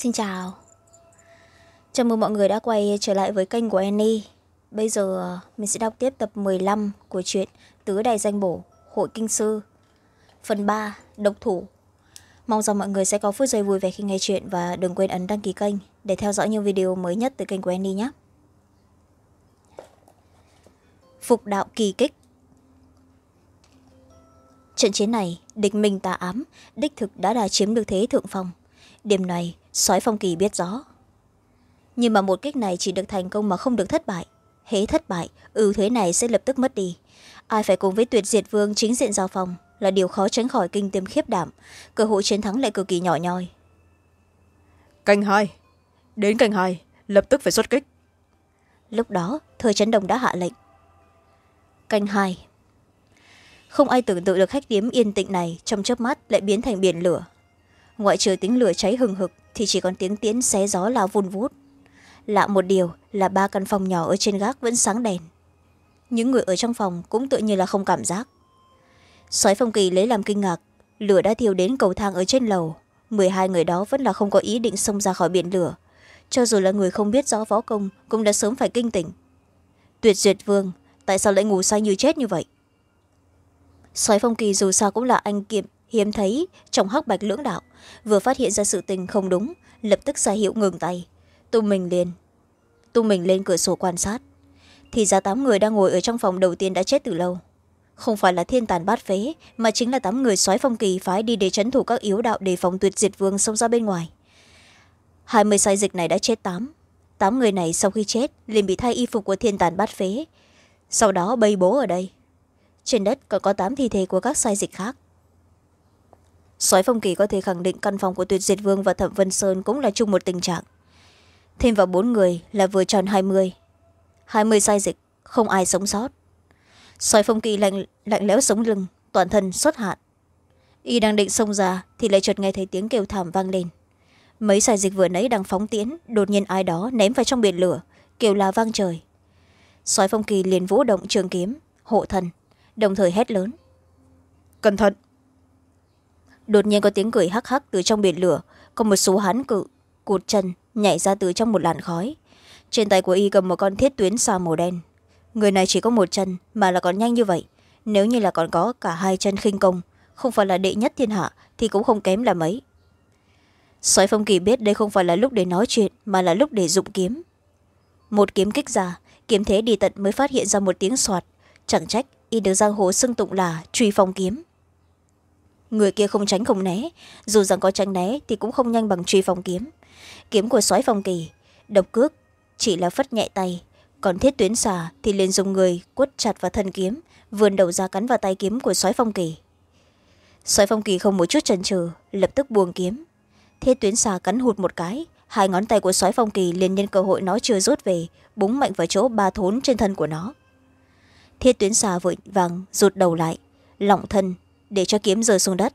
Xin chào. Chào mừng mọi người đã quay trở lại với kênh của Annie. Bây giờ ờ, mình sẽ đọc tiếp tập 15 của truyện Tứ Đại Danh Bổ, Hội Kinh Sư. Phần 3, Độc Thủ. Mong rằng mọi người sẽ có phút giây vui vẻ khi nghe chuyện Và đừng quên ấn đăng ký kênh để theo dõi những video mới nhất từ kênh của Annie nhé. Phục đạo kỳ kích. Trận chiến này, địch minh tà ám, đích thực đã đà chiếm được thế thượng phong. Điểm này, sói phong kỳ biết rõ. Nhưng mà một kích này chỉ được thành công mà không được thất bại. Hễ thất bại, ưu thế này sẽ lập tức mất đi. Ai phải cùng với tuyệt diệt vương chính diện giao phòng là điều khó tránh khỏi kinh tiêm khiếp đảm. Cơ hội chiến thắng lại cực kỳ nhỏ nhoi. Canh hai. Đến canh hai, lập tức phải xuất kích. Lúc đó, thời chấn đồng đã hạ lệnh. Canh hai không ai tưởng tượng được khách điếm yên tĩnh này trong chớp mắt lại biến thành biển lửa ngoại trừ tiếng lửa cháy hừng hực, thì chỉ còn tiếng tiễn xé gió lao vun vút. Lạ một điều là ba căn phòng nhỏ ở trên gác vẫn sáng đèn. Những người ở trong phòng cũng tự như là không cảm giác. Sói phong kỳ lấy làm kinh ngạc, lửa đã thiêu đến cầu thang ở trên lầu. Mười hai người đó vẫn là không có ý định xông ra khỏi biển lửa. Cho dù là người không biết rõ võ công, cũng đã sớm phải kinh tỉnh. Tuyệt duyệt vương, tại sao lại ngủ say như chết như vậy? Sói phong kỳ dù sao cũng là anh kiệm hiếm thấy trong hắc bạch lưỡng đạo vừa phát hiện ra sự tình không đúng, lập tức ra hiệu ngừng tay. Tung mình liền tung mình lên cửa sổ quan sát. Thì ra tám người đang ngồi ở trong phòng đầu tiên đã chết từ lâu. Không phải là thiên tàn bát phế, mà chính là tám người soái phong kỳ phái đi để trấn thủ các yếu đạo đề phòng tuyệt diệt vương xông ra bên ngoài. Hai mươi sai dịch này đã chết tám. Tám người này sau khi chết, liền bị thay y phục của thiên tàn bát phế. Sau đó bày bố ở đây. Trên đất còn có tám thi thể của các sai dịch khác soái phong kỳ có thể khẳng định căn phòng của tuyệt diệt vương và thẩm vân sơn cũng là chung một tình trạng. Thêm vào bốn người là vừa tròn hai mươi. hai mươi sai dịch không ai sống sót. Soái phong kỳ lạnh, lạnh lẽo sống lưng toàn thân xuất hạn. Y đang định xông ra thì lại chợt nghe thấy tiếng kêu thảm vang lên. Mấy sai dịch vừa nãy đang phóng tiễn đột nhiên ai đó ném vào trong biển lửa kêu là vang trời. Soái phong kỳ liền vũ động trường kiếm hộ thần đồng thời hét lớn. Cẩn thận! Đột nhiên có tiếng cười hắc hắc từ trong biển lửa. Có một số hán cự, cụt chân, nhảy ra từ trong một làn khói. Trên tay của y cầm một con thiết tuyến xa màu đen. Người này chỉ có một chân, mà là còn nhanh như vậy. Nếu như là còn có cả hai chân khinh công, không phải là đệ nhất thiên hạ, thì cũng không kém là mấy. Sói phong kỳ biết đây không phải là lúc để nói chuyện, mà là lúc để dụng kiếm. Một kiếm kích ra, kiếm thế đi tận mới phát hiện ra một tiếng soạt. Chẳng trách, y được giang hồ xưng tụng là truy phong kiếm người kia không tránh không né. Dù rằng có tránh né thì cũng không nhanh bằng truy phong kiếm. Kiếm của sói phong kỳ, độc cước, chỉ là phất nhẹ tay. Còn thiết tuyến xà thì liền dùng người quất chặt vào thân kiếm vườn đầu ra cắn vào tay kiếm của sói phong kỳ. Sói phong kỳ không một chút chần chừ, lập tức buông kiếm. Thiết tuyến xà cắn hụt một cái, hai ngón tay của sói phong kỳ liền nhân cơ hội nó chưa rút về, búng mạnh vào chỗ ba thốn trên thân của nó. Thiết tuyến xà vội vàng rụt đầu lại, lỏng thân để cho kiếm rơi xuống đất.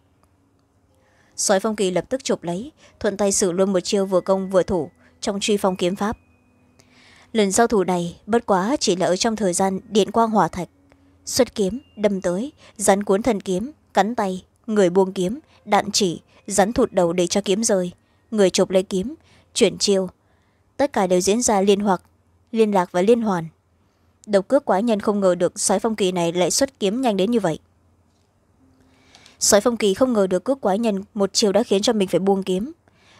Sói phong kỳ lập tức chụp lấy, thuận tay xử luôn một chiêu vừa công vừa thủ, trong truy phong kiếm pháp. Lần giao thủ này, bất quá chỉ là ở trong thời gian điện quang hỏa thạch. Xuất kiếm, đâm tới, rắn cuốn thần kiếm, cắn tay, người buông kiếm, đạn chỉ, rắn thụt đầu để cho kiếm rơi. Người chụp lấy kiếm, chuyển chiêu. Tất cả đều diễn ra liên hoặc, liên lạc và liên hoàn. Độc cước quá nhân không ngờ được sói phong kỳ này lại xuất kiếm nhanh đến như vậy sói phong kỳ không ngờ được cước quái nhân một chiều đã khiến cho mình phải buông kiếm.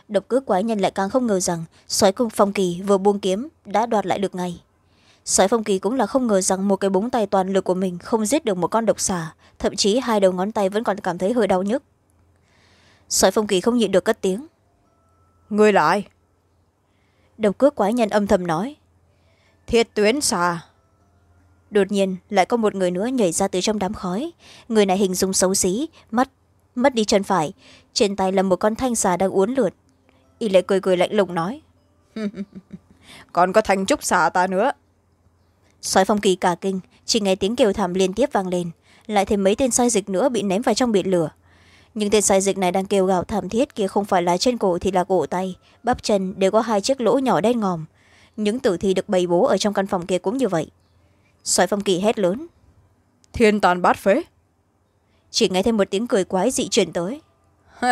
Độc cước quái nhân lại càng không ngờ rằng sói phong kỳ vừa buông kiếm đã đoạt lại được ngay. Sói phong kỳ cũng là không ngờ rằng một cái búng tay toàn lực của mình không giết được một con độc xà thậm chí hai đầu ngón tay vẫn còn cảm thấy hơi đau nhức. Sói phong kỳ không nhịn được cất tiếng. Người lại. Độc cước quái nhân âm thầm nói. Thiết tuyến xà đột nhiên lại có một người nữa nhảy ra từ trong đám khói. Người này hình dung xấu xí mắt mất đi chân phải. Trên tay là một con thanh xà đang uốn lượn y lại cười cười lạnh lùng nói còn có thanh trúc xà ta nữa. Sói phong kỳ cả kinh chỉ nghe tiếng kêu thảm liên tiếp vang lên. Lại thêm mấy tên sai dịch nữa bị ném vào trong biển lửa. Nhưng tên sai dịch này đang kêu gào thảm thiết kia không phải là trên cổ thì là cổ tay. Bắp chân đều có hai chiếc lỗ nhỏ đen ngòm. Những tử thi được bày bố ở trong căn phòng kia cũng như vậy xoài phong kỳ hét lớn. Thiên tàn bát phế. Chỉ nghe thêm một tiếng cười quái dị chuyển tới.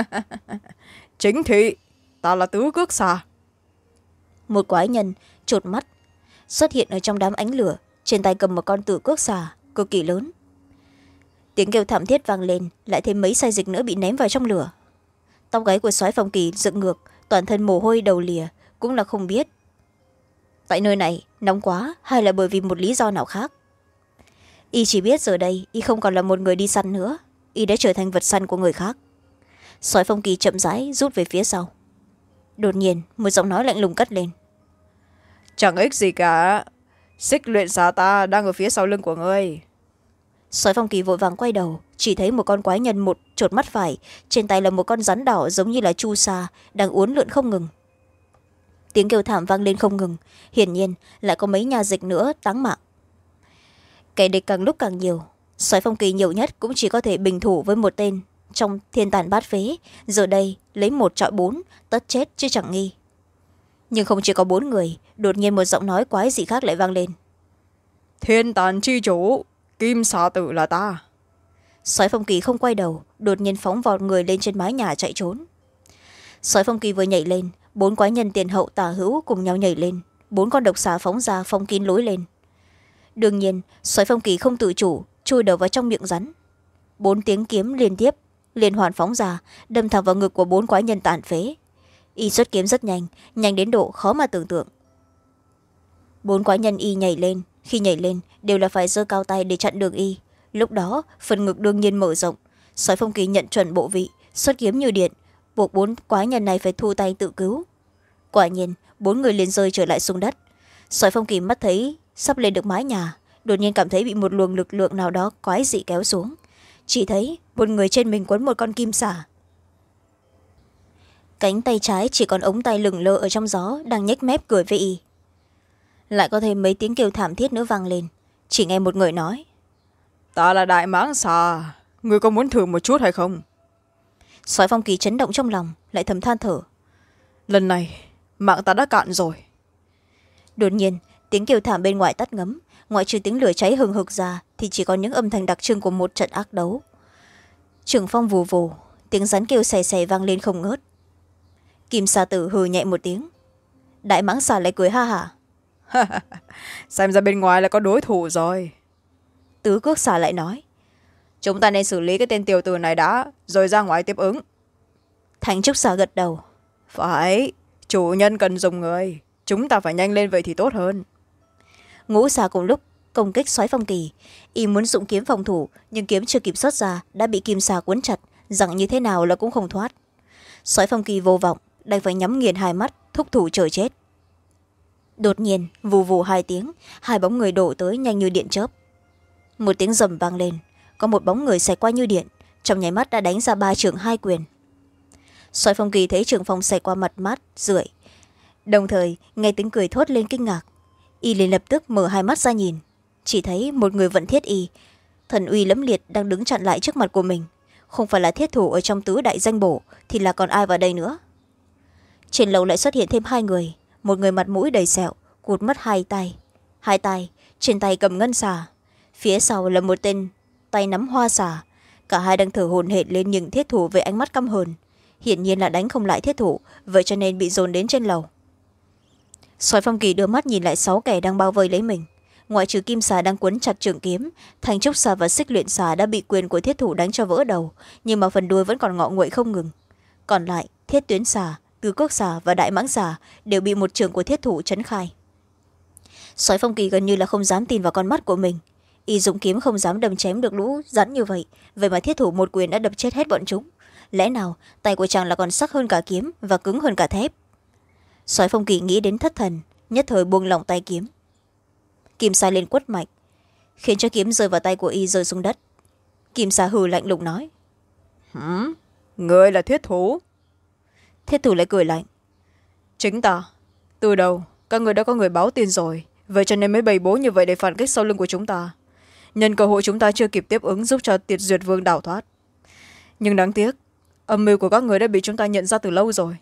Chính thị ta là tứ cước xà. Một quái nhân chột mắt xuất hiện ở trong đám ánh lửa trên tay cầm một con tử cước xà cực kỳ lớn. Tiếng kêu thảm thiết vang lên lại thêm mấy say dịch nữa bị ném vào trong lửa. Tóc gáy của soái phong kỳ dựng ngược toàn thân mồ hôi đầu lìa cũng là không biết. Tại nơi này nóng quá hay là bởi vì một lý do nào khác? Y chỉ biết giờ đây y không còn là một người đi săn nữa. Y đã trở thành vật săn của người khác. Soái phong kỳ chậm rãi rút về phía sau. Đột nhiên một giọng nói lạnh lùng cất lên. Chẳng ích gì cả. Xích luyện xà ta đang ở phía sau lưng của ngươi. Soái phong kỳ vội vàng quay đầu chỉ thấy một con quái nhân một chột mắt phải. Trên tay là một con rắn đỏ giống như là chu sa đang uốn lượn không ngừng tiếng kêu thảm vang lên không ngừng. Hiển nhiên lại có mấy nhà dịch nữa táng mạng. Kẻ địch càng lúc càng nhiều soái phong kỳ nhiều nhất cũng chỉ có thể bình thủ với một tên. Trong thiên tàn bát phế giờ đây lấy một trọi bốn tất chết chứ chẳng nghi. Nhưng không chỉ có bốn người đột nhiên một giọng nói quái dị khác lại vang lên. Thiên tàn chi chủ kim xà tử là ta. Sói phong kỳ không quay đầu đột nhiên phóng vào người lên trên mái nhà chạy trốn. Sói phong kỳ vừa nhảy lên bốn quái nhân tiền hậu tả hữu cùng nhau nhảy lên. Bốn con độc xà phóng ra phong kín lối lên. Đương nhiên sói phong kỳ không tự chủ, chui đầu vào trong miệng rắn. Bốn tiếng kiếm liên tiếp, liên hoàn phóng ra, đâm thẳng vào ngực của bốn quái nhân tàn phế. Y xuất kiếm rất nhanh nhanh đến độ khó mà tưởng tượng. Bốn quái nhân y nhảy lên, khi nhảy lên, đều là phải giơ cao tay để chặn đường y. Lúc đó, phần ngực đương nhiên mở rộng. Sói phong kỳ nhận chuẩn bộ vị, xuất kiếm như điện buộc bốn quái nhân này phải thu tay tự cứu. Quả nhiên, bốn người liền rơi trở lại xuống đất. Sói phong kỳ mắt thấy sắp lên được mái nhà, đột nhiên cảm thấy bị một luồng lực lượng nào đó quái dị kéo xuống. Chỉ thấy một người trên mình quấn một con kim xả cánh tay trái chỉ còn ống tay lửng lơ ở trong gió, đang nhếch mép cười với y. Lại có thêm mấy tiếng kêu thảm thiết nữa vang lên. Chỉ nghe một người nói, ta là đại mãng xà người có muốn thử một chút hay không? Sói phong kỳ chấn động trong lòng lại thầm than thở. Lần này mạng ta đã cạn rồi. Đột nhiên tiếng kêu thảm bên ngoài tắt ngấm. Ngoại trừ tiếng lửa cháy hừng hực ra thì chỉ có những âm thanh đặc trưng của một trận ác đấu. Trường phong vù vù tiếng rắn kêu xè xè vang lên không ngớt. Kim sa tử hừ nhẹ một tiếng. Đại mãng xà lại cười ha hả. Xem ra bên ngoài là có đối thủ rồi. Tứ cước xà lại nói chúng ta nên xử lý cái tên tiểu tử này đã rồi ra ngoài tiếp ứng. Thành trúc xà gật đầu. Phải chủ nhân cần dùng người. Chúng ta phải nhanh lên vậy thì tốt hơn. Ngũ xà cùng lúc công kích xoáy phong kỳ. Y muốn dụng kiếm phòng thủ nhưng kiếm chưa kịp xuất ra đã bị kim xà cuốn chặt. Rằng như thế nào là cũng không thoát. Xoáy phong kỳ vô vọng đành phải nhắm nghiền hai mắt thúc thủ chờ chết. Đột nhiên vù vù hai tiếng hai bóng người đổ tới nhanh như điện chớp. Một tiếng rầm vang lên có một bóng người xẹt qua như điện, trong nháy mắt đã đánh ra ba trường hai quyền. Xoay phong kỳ thấy trường phong xẹt qua mặt mắt rưỡi đồng thời, nghe tiếng cười thốt lên kinh ngạc. Y liền lập tức mở hai mắt ra nhìn. Chỉ thấy một người vận thiết y. Thần uy lẫm liệt đang đứng chặn lại trước mặt của mình. Không phải là thiết thủ ở trong tứ đại danh bổ, thì là còn ai vào đây nữa? Trên lầu lại xuất hiện thêm hai người. Một người mặt mũi đầy sẹo, cụt mất hai tay. Hai tay, trên tay cầm ngân xà. Phía sau là một tên tay nắm hoa xà. Cả hai đang thở hồn hển lên những thiết thủ với ánh mắt căm hờn. Hiển nhiên là đánh không lại thiết thủ, vậy cho nên bị dồn đến trên lầu. Xoài phong kỳ đưa mắt nhìn lại sáu kẻ đang bao vây lấy mình. Ngoại trừ kim xà đang quấn chặt trường kiếm thành trúc xà và xích luyện xà đã bị quyền của thiết thủ đánh cho vỡ đầu, nhưng mà phần đuôi vẫn còn ngọ nguậy không ngừng. Còn lại, thiết tuyến xà tứ cước xà và đại mãng xà đều bị một trường của thiết thủ chấn khai. Soái phong kỳ gần như là không dám tin vào con mắt của mình y dụng kiếm không dám đâm chém được lũ rắn như vậy. Vậy mà thiết thủ một quyền đã đập chết hết bọn chúng. Lẽ nào tay của chàng là còn sắc hơn cả kiếm và cứng hơn cả thép? Sói phong kỳ nghĩ đến thất thần nhất thời buông lỏng tay kiếm. Kim sa lên quất mạch khiến cho kiếm rơi vào tay của y rơi xuống đất. Kim sa hừ lạnh lùng nói Hửm? người là thiết thủ? Thiết thủ lại cười lạnh chính ta. Từ đầu các người đã có người báo tin rồi. Vậy cho nên mới bày bố như vậy để phản kích sau lưng của chúng ta nhân cơ hội chúng ta chưa kịp tiếp ứng giúp cho tiệt duyệt vương đảo thoát. Nhưng đáng tiếc âm mưu của các người đã bị chúng ta nhận ra từ lâu rồi.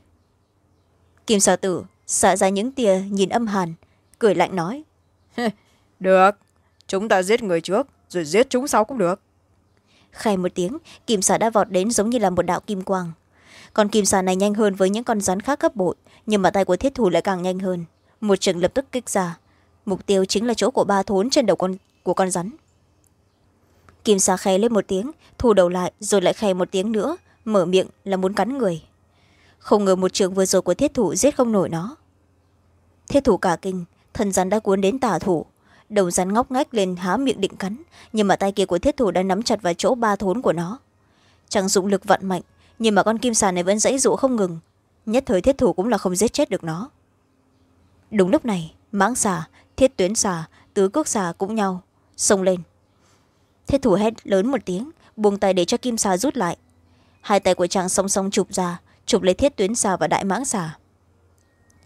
Kim sa tử xả ra những tia nhìn âm hàn cười lạnh nói. Được chúng ta giết người trước rồi giết chúng sau cũng được. Khai một tiếng kim xà đã vọt đến giống như là một đạo kim quang. Con kim xà này nhanh hơn với những con rắn khác gấp bội nhưng mà tay của thiết thủ lại càng nhanh hơn. Một chừng lập tức kích ra. Mục tiêu chính là chỗ của ba thốn trên đầu con, của con rắn kim sa khe lên một tiếng, thu đầu lại, rồi lại khe một tiếng nữa, mở miệng là muốn cắn người. Không ngờ một trường vừa rồi của thiết thủ giết không nổi nó. Thiết thủ cả kinh thần rắn đã cuốn đến tả thủ. Đầu rắn ngóc ngách lên há miệng định cắn, nhưng mà tay kia của thiết thủ đã nắm chặt vào chỗ ba thốn của nó. Chẳng dụng lực vận mạnh, nhưng mà con kim xà này vẫn dãy dụ không ngừng. Nhất thời thiết thủ cũng là không giết chết được nó. Đúng lúc này, mãng xà, thiết tuyến xà, tứ cước xà cũng nhau, xông lên thế thủ hét lớn một tiếng, buông tay để cho kim xà rút lại. Hai tay của chàng song song chụp ra, chụp lấy thiết tuyến xà và đại mãng xà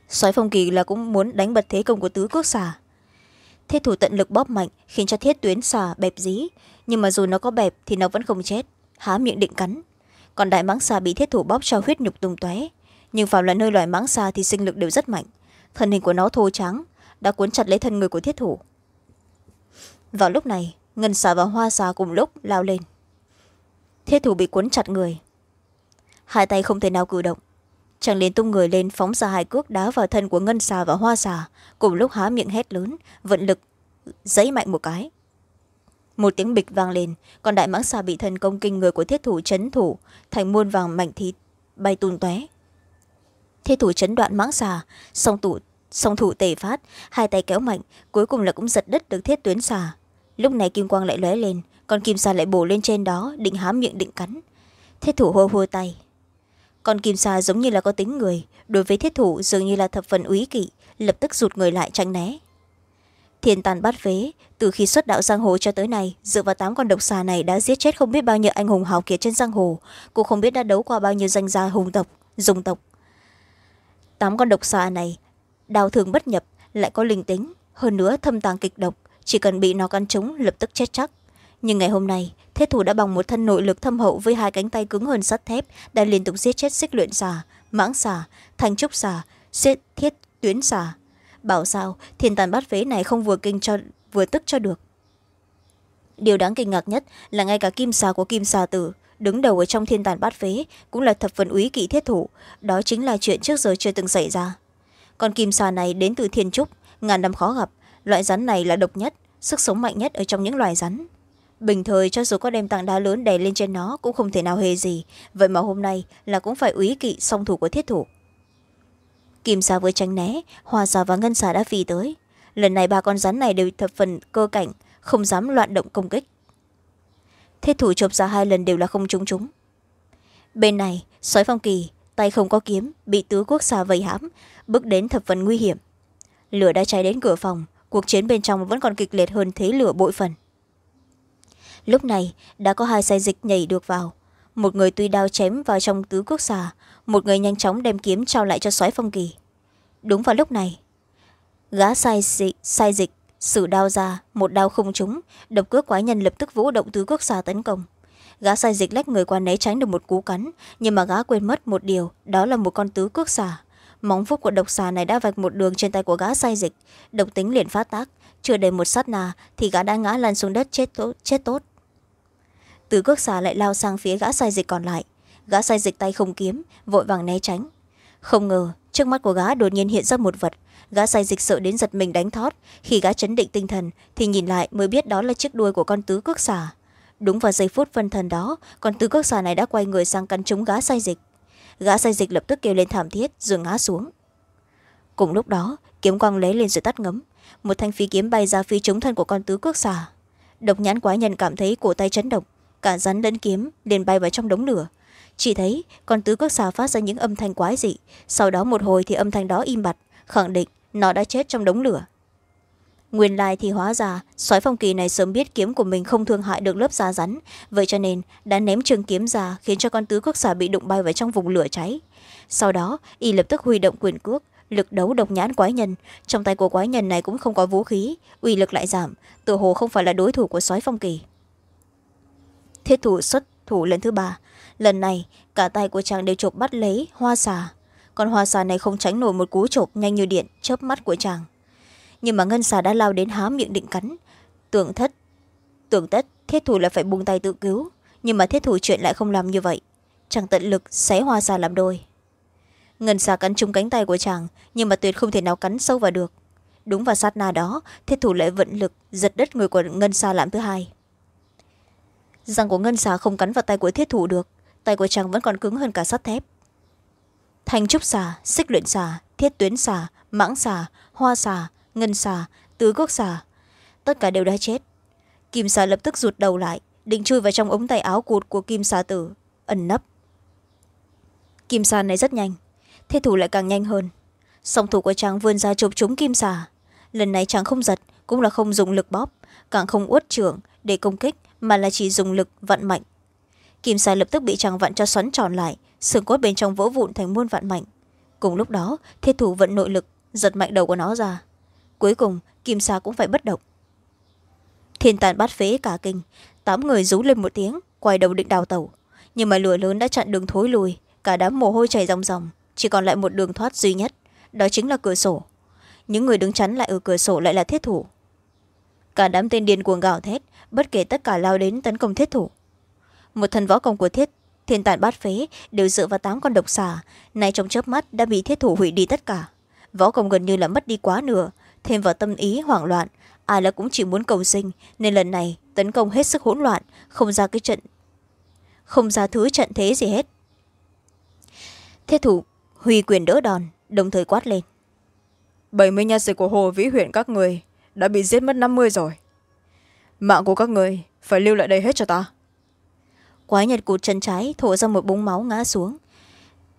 soái phong kỳ là cũng muốn đánh bật thế công của tứ cước xà thế thủ tận lực bóp mạnh, khiến cho thiết tuyến xà bẹp dí. Nhưng mà dù nó có bẹp thì nó vẫn không chết, há miệng định cắn. Còn đại mãng xà bị thiết thủ bóp cho huyết nhục tung tóe. Nhưng phạm là nơi loài mãng xà thì sinh lực đều rất mạnh. Thân hình của nó thô trắng đã cuốn chặt lấy thân người của thiết thủ. Vào lúc này ngân xà và hoa xà cùng lúc lao lên. Thiết thủ bị cuốn chặt người. Hai tay không thể nào cử động. Chàng liền tung người lên phóng ra hai cước đá vào thân của ngân xà và hoa xà, cùng lúc há miệng hét lớn, vận lực, giấy mạnh một cái. Một tiếng bịch vang lên, còn đại mãng xà bị thần công kinh người của thiết thủ chấn thủ, thành muôn vàng mảnh thịt bay tung tóe. Thiết thủ chấn đoạn mãng xà, song tụ song thủ tề phát, hai tay kéo mạnh, cuối cùng là cũng giật đất được thiết tuyến xà lúc này kim quang lại lóe lên con kim sa lại bổ lên trên đó, định há miệng, định cắn. Thiết thủ hô hô tay. Con kim sa giống như là có tính người, đối với thiết thủ dường như là thập phần úy kỵ, lập tức rụt người lại tránh né. Thiên tàn bát phế, từ khi xuất đạo giang hồ cho tới nay, dựa vào tám con độc xà này đã giết chết không biết bao nhiêu anh hùng hào kiệt trên giang hồ, cũng không biết đã đấu qua bao nhiêu danh gia hùng tộc, dùng tộc. Tám con độc xà này, đào thường bất nhập, lại có linh tính, hơn nữa thâm tàng kịch độc chỉ cần bị nó cắn trúng, lập tức chết chắc. Nhưng ngày hôm nay, thế thủ đã bằng một thân nội lực thâm hậu với hai cánh tay cứng hơn sắt thép, đã liên tục giết chết xích luyện xà, mãng xà, thanh trúc xà giết thiết tuyến xà. Bảo sao, thiên tàn bát phế này không vừa kinh cho, vừa tức cho được. Điều đáng kinh ngạc nhất là ngay cả kim xà của kim xà tử, đứng đầu ở trong thiên tàn bát phế, cũng là thập phần úy kỵ thiết thủ. Đó chính là chuyện trước giờ chưa từng xảy ra. Còn kim xà này đến từ thiên trúc, ngàn năm khó gặp loại rắn này là độc nhất, sức sống mạnh nhất ở trong những loài rắn. Bình thời cho dù có đem tảng đá lớn đè lên trên nó cũng không thể nào hề gì. Vậy mà hôm nay là cũng phải úy kỵ song thủ của thiết thủ. Kim xà vừa tránh né, hoa xà và ngân xà đã phi tới. Lần này ba con rắn này đều thập phần cơ cảnh, không dám loạn động công kích. Thiết thủ chộp ra hai lần đều là không trúng chúng. Bên này, sói phong kỳ, tay không có kiếm, bị tứ quốc xà vây hãm, bước đến thập phần nguy hiểm. Lửa đã cháy đến cửa phòng cuộc chiến bên trong vẫn còn kịch liệt hơn thế lửa bội phần. Lúc này đã có hai sai dịch nhảy được vào. Một người tuy đao chém vào trong tứ quốc xà một người nhanh chóng đem kiếm trao lại cho soái phong kỳ. Đúng vào lúc này gã sai dịch, sai dịch sử đao ra một đao không trúng độc cước quái nhân lập tức vũ động tứ quốc xà tấn công. Gã sai dịch lách người qua né tránh được một cú cắn nhưng mà gã quên mất một điều đó là một con tứ cước xà móng vuốt của độc xà này đã vạch một đường trên tay của gã sai dịch. Độc tính liền phát tác. Chưa đầy một sát nà thì gã đã ngã lăn xuống đất chết tốt, chết tốt. Từ cước xà lại lao sang phía gã sai dịch còn lại. Gã sai dịch tay không kiếm vội vàng né tránh. Không ngờ trước mắt của gã đột nhiên hiện ra một vật. Gã sai dịch sợ đến giật mình đánh thót. Khi gã chấn định tinh thần thì nhìn lại mới biết đó là chiếc đuôi của con tứ cước xà. Đúng vào giây phút phân thần đó con tứ cước xà này đã quay người sang cắn trúng gã sai dịch gã sai dịch lập tức kêu lên thảm thiết, rồi ngã xuống. Cùng lúc đó, kiếm quang lấy lên rồi tắt ngấm. Một thanh phi kiếm bay ra phi trúng thân của con tứ cước xà. Độc nhãn quái nhân cảm thấy cổ tay chấn động, cả rắn lẫn kiếm liền bay vào trong đống lửa. Chỉ thấy con tứ cước xà phát ra những âm thanh quái dị, sau đó một hồi thì âm thanh đó im bặt, khẳng định nó đã chết trong đống lửa nguyên lai thì hóa ra soái phong kỳ này sớm biết kiếm của mình không thương hại được lớp da rắn. Vậy cho nên, đã ném trường kiếm ra, khiến cho con tứ cước xà bị đụng bay vào trong vùng lửa cháy. Sau đó, y lập tức huy động quyền cước lực đấu độc nhãn quái nhân. Trong tay của quái nhân này cũng không có vũ khí, uy lực lại giảm tự hồ không phải là đối thủ của soái phong kỳ. Thiết thủ xuất thủ lần thứ ba. Lần này, cả tay của chàng đều chộp bắt lấy hoa xà. Còn hoa xà này không tránh nổi một cú chộp nhanh như điện, chớp mắt của chàng nhưng mà ngân xà đã lao đến há miệng định cắn. Tưởng thất, tưởng tất, thiết thủ là phải buông tay tự cứu. Nhưng mà thiết thủ chuyện lại không làm như vậy. Chàng tận lực xé hoa xà làm đôi. Ngân xà cắn trúng cánh tay của chàng, nhưng mà tuyệt không thể nào cắn sâu vào được. Đúng vào sát na đó, thiết thủ lại vận lực giật đất người của ngân xà làm thứ hai. Răng của ngân xà không cắn vào tay của thiết thủ được. Tay của chàng vẫn còn cứng hơn cả sắt thép. Thanh trúc xà, xích luyện xà, thiết tuyến xà, mãng xà, hoa xà ngân xà, tứ quốc xà. Tất cả đều đã chết. Kim xà lập tức rụt đầu lại, định chui vào trong ống tay áo cụt của kim xà tử, ẩn nấp. Kim xà này rất nhanh, thế thủ lại càng nhanh hơn. Song thủ của chàng vươn ra chụp trúng kim xà. Lần này chàng không giật, cũng là không dùng lực bóp, càng không uất trưởng để công kích, mà là chỉ dùng lực vặn mạnh kim xà lập tức bị chàng vặn cho xoắn tròn lại, xương cốt bên trong vỡ vụn thành muôn vạn mạnh cùng lúc đó thiết thủ vận nội lực, giật mạnh đầu của nó ra cuối cùng, kim xà cũng phải bất động. Thiên tàn bát phế cả kinh, tám người rú lên một tiếng, quay đầu định đào tẩu nhưng mà lửa lớn đã chặn đường thối lùi, cả đám mồ hôi chảy ròng ròng, chỉ còn lại một đường thoát duy nhất, đó chính là cửa sổ. Những người đứng chắn lại ở cửa sổ lại là thiết thủ. Cả đám tên điên cuồng gào thét, bất kể tất cả lao đến tấn công thiết thủ. Một thần võ công của thiết, thiên tàn bát phế đều dựa vào tám con độc xà, nay trong chớp mắt đã bị thiết thủ hủy đi tất cả. Võ công gần như là mất đi quá nửa thêm vào tâm ý hoảng loạn. Ai là cũng chỉ muốn cầu sinh nên lần này tấn công hết sức hỗn loạn không ra cái trận không ra thứ trận thế gì hết. Thiết thủ huy quyền đỡ đòn đồng thời quát lên. Bảy mươi nha dịch của hồ vĩ huyện các người đã bị giết mất năm mươi rồi. Mạng của các người phải lưu lại đây hết cho ta. Quái nhật cụt chân trái thổ ra một búng máu ngã xuống.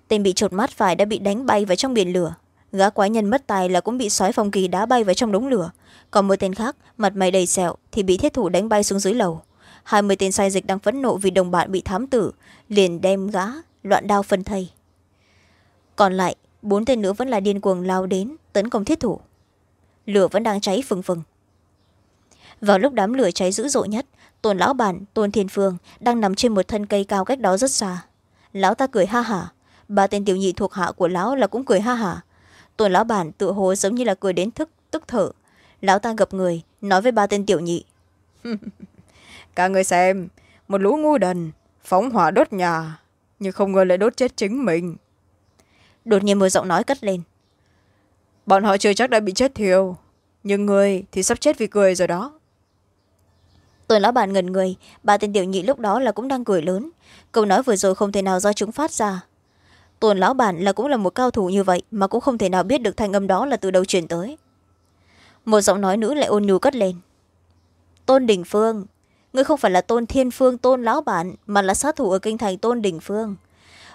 Tên bị chột mắt phải đã bị đánh bay vào trong biển lửa gã quái nhân mất tài là cũng bị sói phong kỳ đá bay vào trong đống lửa. Còn một tên khác, mặt mày đầy sẹo, thì bị thiết thủ đánh bay xuống dưới lầu. Hai mươi tên sai dịch đang phẫn nộ vì đồng bạn bị thám tử, liền đem gã loạn đao phân thây. Còn lại, bốn tên nữa vẫn là điên cuồng lao đến, tấn công thiết thủ. Lửa vẫn đang cháy phừng phừng. Vào lúc đám lửa cháy dữ dội nhất, tôn lão bản, tôn thiên phương đang nằm trên một thân cây cao cách đó rất xa. Lão ta cười ha hả. Ba tên tiểu nhị thuộc hạ của lão là cũng cười ha hả tôn lão bản tự hồ giống như là cười đến thức tức thở. Lão ta gập người nói với ba tên tiểu nhị. Cả người xem một lũ ngu đần phóng hỏa đốt nhà nhưng không ngờ lại đốt chết chính mình. Đột nhiên một giọng nói cất lên. Bọn họ chưa chắc đã bị chết thiêu nhưng người thì sắp chết vì cười rồi đó. Tôn lão bản ngần người ba tên tiểu nhị lúc đó là cũng đang cười lớn. Câu nói vừa rồi không thể nào do chúng phát ra tôn lão bản là cũng là một cao thủ như vậy mà cũng không thể nào biết được thanh âm đó là từ đâu truyền tới. Một giọng nói nữ lại ôn nhu cất lên. Tôn đình phương, ngươi không phải là tôn thiên phương, tôn lão bản, mà là sát thủ ở kinh thành tôn đình phương.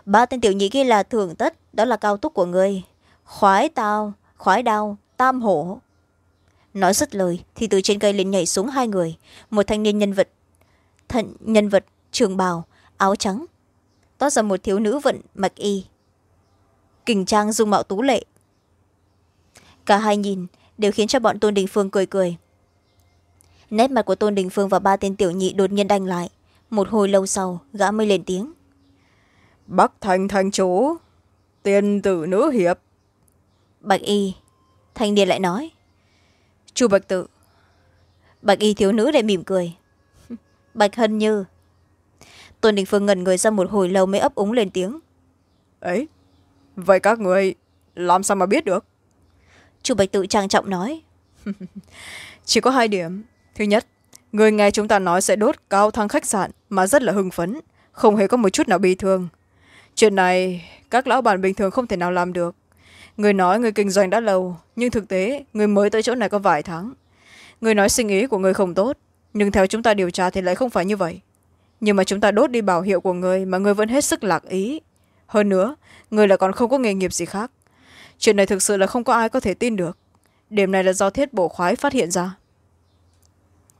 Ba tên tiểu nhị kia là thường tất, đó là cao túc của ngươi. Khoái tao, khoái đao, tam hổ. Nói dứt lời thì từ trên cây lên nhảy xuống hai người, một thanh niên nhân vật thận nhân vật trường bào, áo trắng. Toát ra một thiếu nữ vận mạch y kình trang dung mạo tú lệ. Cả hai nhìn đều khiến cho bọn tôn đình phương cười cười. Nét mặt của tôn đình phương và ba tên tiểu nhị đột nhiên đanh lại. Một hồi lâu sau gã mới lên tiếng. Bắc thành thành chủ tiên tử nữ hiệp. Bạch y thanh niên lại nói. Chu bạch tự. Bạch y thiếu nữ lại mỉm cười. Bạch hân như. Tôn đình phương ngẩn người ra một hồi lâu mới ấp úng lên tiếng. Ấy vậy các người làm sao mà biết được? Chu bạch tự trang trọng nói. Chỉ có hai điểm. Thứ nhất người nghe chúng ta nói sẽ đốt cao thang khách sạn mà rất là hưng phấn không hề có một chút nào bi thương. Chuyện này các lão bản bình thường không thể nào làm được. Người nói người kinh doanh đã lâu nhưng thực tế người mới tới chỗ này có vài tháng. Người nói sinh ý của người không tốt nhưng theo chúng ta điều tra thì lại không phải như vậy. Nhưng mà chúng ta đốt đi bảo hiệu của người mà người vẫn hết sức lạc ý hơn nữa người lại còn không có nghề nghiệp gì khác. Chuyện này thực sự là không có ai có thể tin được. Điểm này là do thiết bộ khoái phát hiện ra.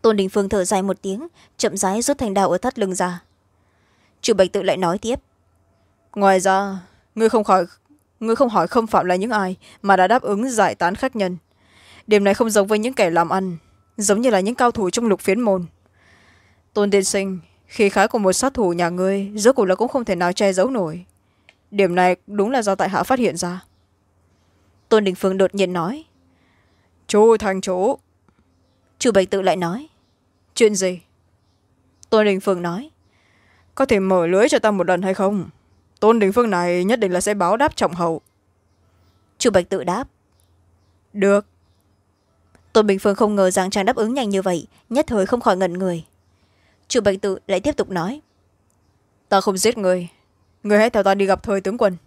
Tôn đình phương thở dài một tiếng chậm rãi rút thành đao ở thắt lưng ra. Chủ bạch tự lại nói tiếp. Ngoài ra ngươi không khỏi ngươi không hỏi không phạm là những ai mà đã đáp ứng giải tán khách nhân. Điểm này không giống với những kẻ làm ăn giống như là những cao thủ trong lục phiến môn. Tôn tiên sinh khi khái của một sát thủ nhà ngươi rốt cuộc là cũng không thể nào che giấu nổi điểm này đúng là do tại hạ phát hiện ra. Tôn đình phương đột nhiên nói. Chu thành chủ. Chủ bạch tự lại nói. Chuyện gì? Tôn đình phương nói. Có thể mở lưới cho ta một lần hay không? Tôn đình phương này nhất định là sẽ báo đáp trọng hậu. Chu bạch tự đáp. Được. Tôn bình phương không ngờ rằng chàng đáp ứng nhanh như vậy nhất thời không khỏi ngẩn người. Chu bạch tự lại tiếp tục nói. Ta không giết người người hãy theo ta đi gặp thời tướng quân.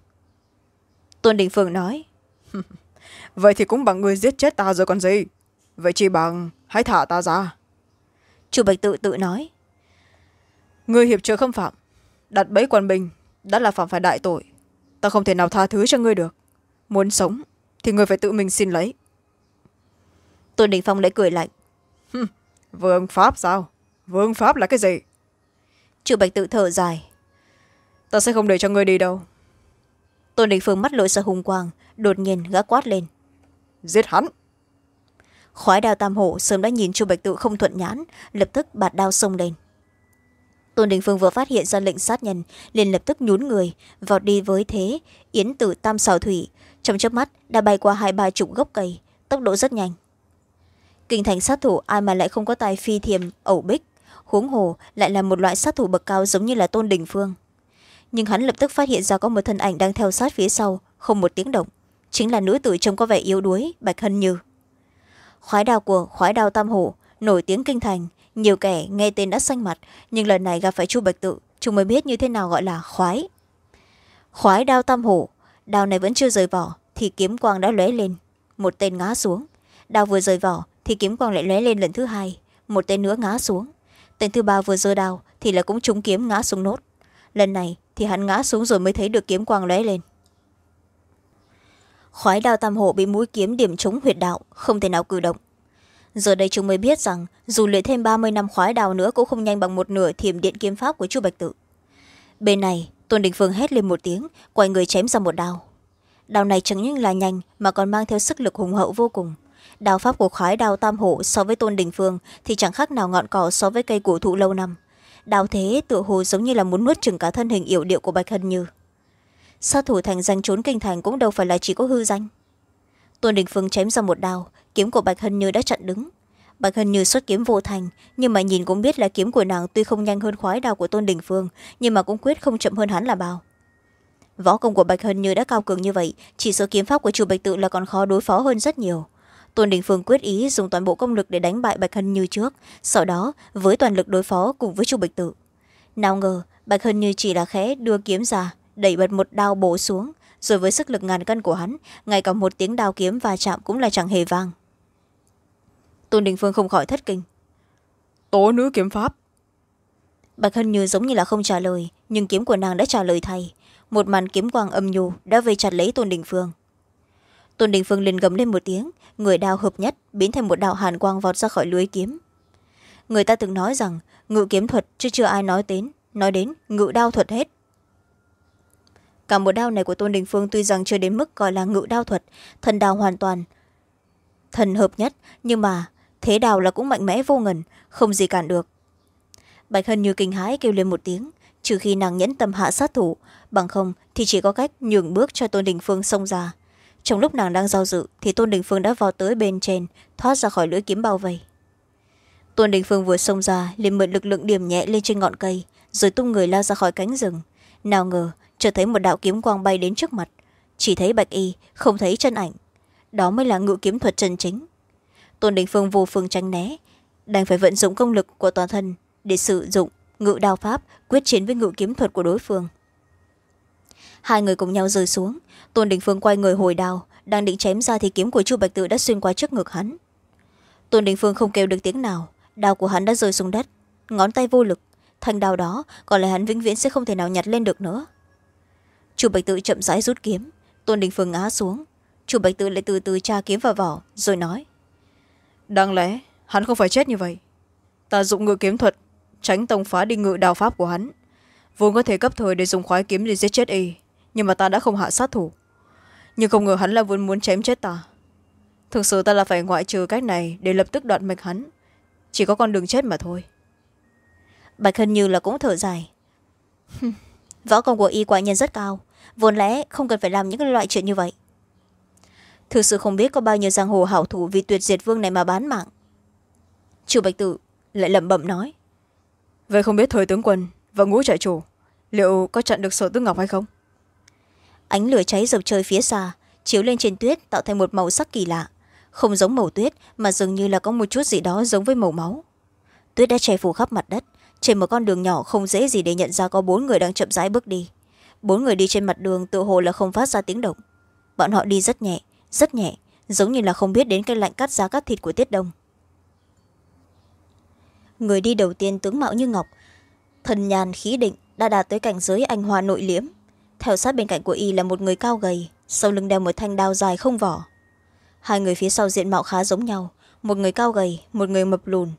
Tôn đình phương nói. Vậy thì cũng bằng người giết chết ta rồi còn gì. Vậy chỉ bằng hãy thả ta ra. Chu bạch tự tự nói. Người hiệp trợ không phạm đặt bẫy quan bình đã là phạm phải đại tội. Ta không thể nào tha thứ cho ngươi được. Muốn sống thì người phải tự mình xin lấy. Tôn đình phong lại cười lạnh. Vương pháp sao? Vương pháp là cái gì? Chu bạch tự thở dài ta sẽ không để cho ngươi đi đâu. Tôn đình phương mắt lội ra hùng quang đột nhiên gã quát lên. Giết hắn! Khoái đao tam hộ sớm đã nhìn chu bạch tự không thuận nhãn lập tức bạt đao xông lên. Tôn đình phương vừa phát hiện ra lệnh sát nhân liền lập tức nhún người vọt đi với thế yến tử tam xào thủy. Trong chớp mắt đã bay qua hai ba chục gốc cây tốc độ rất nhanh. Kinh thành sát thủ ai mà lại không có tài phi thiềm ẩu bích huống hồ lại là một loại sát thủ bậc cao giống như là tôn đình phương nhưng hắn lập tức phát hiện ra có một thân ảnh đang theo sát phía sau, không một tiếng động. Chính là nữ tử trông có vẻ yếu đuối, bạch hân như. Khoái đao của khoái đao tam hổ, nổi tiếng kinh thành. Nhiều kẻ nghe tên đã xanh mặt, nhưng lần này gặp phải chu bạch tự, chúng mới biết như thế nào gọi là khoái. Khoái đao tam hổ, đao này vẫn chưa rời vỏ, thì kiếm quang đã lóe lên. Một tên ngã xuống. Đao vừa rời vỏ, thì kiếm quang lại lóe lên lần thứ hai. Một tên nữa ngã xuống. Tên thứ ba vừa giơ đao, thì là cũng trúng kiếm ngã xuống nốt. Lần này thì hắn ngã xuống rồi mới thấy được kiếm quang lóe lên. Khoái đao tam hộ bị mũi kiếm điểm trúng huyệt đạo, không thể nào cử động. Giờ đây chúng mới biết rằng, dù luyện thêm ba mươi năm khoái đào nữa cũng không nhanh bằng một nửa thiểm điện kiếm pháp của chu bạch tự. Bên này, tôn đình phương hét lên một tiếng, quay người chém ra một đao. Đao này chẳng những là nhanh mà còn mang theo sức lực hùng hậu vô cùng. Đao pháp của khoái đao tam hộ so với tôn đình phương thì chẳng khác nào ngọn cỏ so với cây cổ thụ lâu năm đao thế tựa hồ giống như là muốn nuốt chừng cả thân hình yểu điệu của bạch hân như. Sát thủ thành danh trốn kinh thành cũng đâu phải là chỉ có hư danh. Tôn đình phương chém ra một đao, kiếm của bạch hân như đã chặn đứng. Bạch hân như xuất kiếm vô thành, nhưng mà nhìn cũng biết là kiếm của nàng tuy không nhanh hơn khoái đao của tôn đình phương, nhưng mà cũng quyết không chậm hơn hắn là bao. Võ công của bạch hân như đã cao cường như vậy, chỉ số kiếm pháp của chủ bạch tự là còn khó đối phó hơn rất nhiều tôn đình phương quyết ý dùng toàn bộ công lực để đánh bại bạch hân như trước sau đó với toàn lực đối phó cùng với chu bạch tự nào ngờ bạch hân như chỉ là khẽ đưa kiếm ra đẩy bật một đao bổ xuống rồi với sức lực ngàn cân của hắn ngay cả một tiếng đao kiếm va chạm cũng là chẳng hề vang. Tôn đình phương không khỏi thất kinh. Tố nữ kiếm pháp. Bạch hân như giống như là không trả lời nhưng kiếm của nàng đã trả lời thay. Một màn kiếm quang âm nhu đã vây chặt lấy tôn đình phương tôn đình phương liền gầm lên một tiếng, người đao hợp nhất biến thành một đạo hàn quang vọt ra khỏi lưới kiếm. Người ta từng nói rằng, ngự kiếm thuật chứ chưa ai nói đến nói đến ngự đao thuật hết. Cả một đao này của tôn đình phương tuy rằng chưa đến mức gọi là ngự đao thuật, thần đao hoàn toàn thần hợp nhất, nhưng mà thế đào là cũng mạnh mẽ vô ngần, không gì cản được. Bạch hân như kinh hãi kêu lên một tiếng, trừ khi nàng nhẫn tâm hạ sát thủ, bằng không thì chỉ có cách nhường bước cho tôn đình phương xông ra trong lúc nàng đang do dự, thì tôn đình phương đã vào tới bên trên, thoát ra khỏi lưỡi kiếm bao vây. Tôn đình phương vừa xông ra, liền mượn lực lượng điểm nhẹ lên trên ngọn cây, rồi tung người lao ra khỏi cánh rừng. Nào ngờ, chợt thấy một đạo kiếm quang bay đến trước mặt. Chỉ thấy bạch y, không thấy chân ảnh. Đó mới là ngự kiếm thuật chân chính. Tôn đình phương vô phương tránh né, đành phải vận dụng công lực của toàn thân để sử dụng ngự đao pháp quyết chiến với ngự kiếm thuật của đối phương hai người cùng nhau rơi xuống. Tôn đình phương quay người hồi đao đang định chém ra thì kiếm của chu bạch tự đã xuyên qua trước ngực hắn. Tôn đình phương không kêu được tiếng nào. Đao của hắn đã rơi xuống đất. Ngón tay vô lực. Thanh đao đó còn lại hắn vĩnh viễn sẽ không thể nào nhặt lên được nữa. Chu bạch tự chậm rãi rút kiếm. Tôn đình phương ngã xuống. Chu bạch tự lại từ từ tra kiếm vào vỏ, rồi nói. Đáng lẽ, hắn không phải chết như vậy. Ta dụng ngự kiếm thuật, tránh tông phá đi ngự đào pháp của hắn. Vốn có thể cấp thời để dùng khoái kiếm để giết chết y nhưng mà ta đã không hạ sát thủ. Nhưng không ngờ hắn là vốn muốn chém chết ta. Thực sự ta là phải ngoại trừ cách này để lập tức đoạn mạch hắn. Chỉ có con đường chết mà thôi. Bạch hân như là cũng thở dài. Võ công của y quả nhân rất cao. Vốn lẽ không cần phải làm những loại chuyện như vậy. Thực sự không biết có bao nhiêu giang hồ hảo thủ vì tuyệt diệt vương này mà bán mạng. Chủ bạch tử lại lẩm bẩm nói. Vậy không biết thời tướng quân và ngũ trại chủ liệu có chặn được sở tướng ngọc hay không ánh lửa cháy dập trời phía xa, chiếu lên trên tuyết, tạo thành một màu sắc kỳ lạ. Không giống màu tuyết, mà dường như là có một chút gì đó giống với màu máu. Tuyết đã che phủ khắp mặt đất. Trên một con đường nhỏ không dễ gì để nhận ra có bốn người đang chậm rãi bước đi. Bốn người đi trên mặt đường tự hồ là không phát ra tiếng động. Bọn họ đi rất nhẹ rất nhẹ, giống như là không biết đến cái lạnh cắt giá cắt thịt của tiết đông. Người đi đầu tiên tướng mạo như ngọc, thần nhàn khí định, đã đạt tới cảnh giới anh hoa nội liếm theo sát bên cạnh của y là một người cao gầy, sau lưng đeo một thanh đao dài không vỏ. Hai người phía sau diện mạo khá giống nhau, một người cao gầy, một người mập lùn.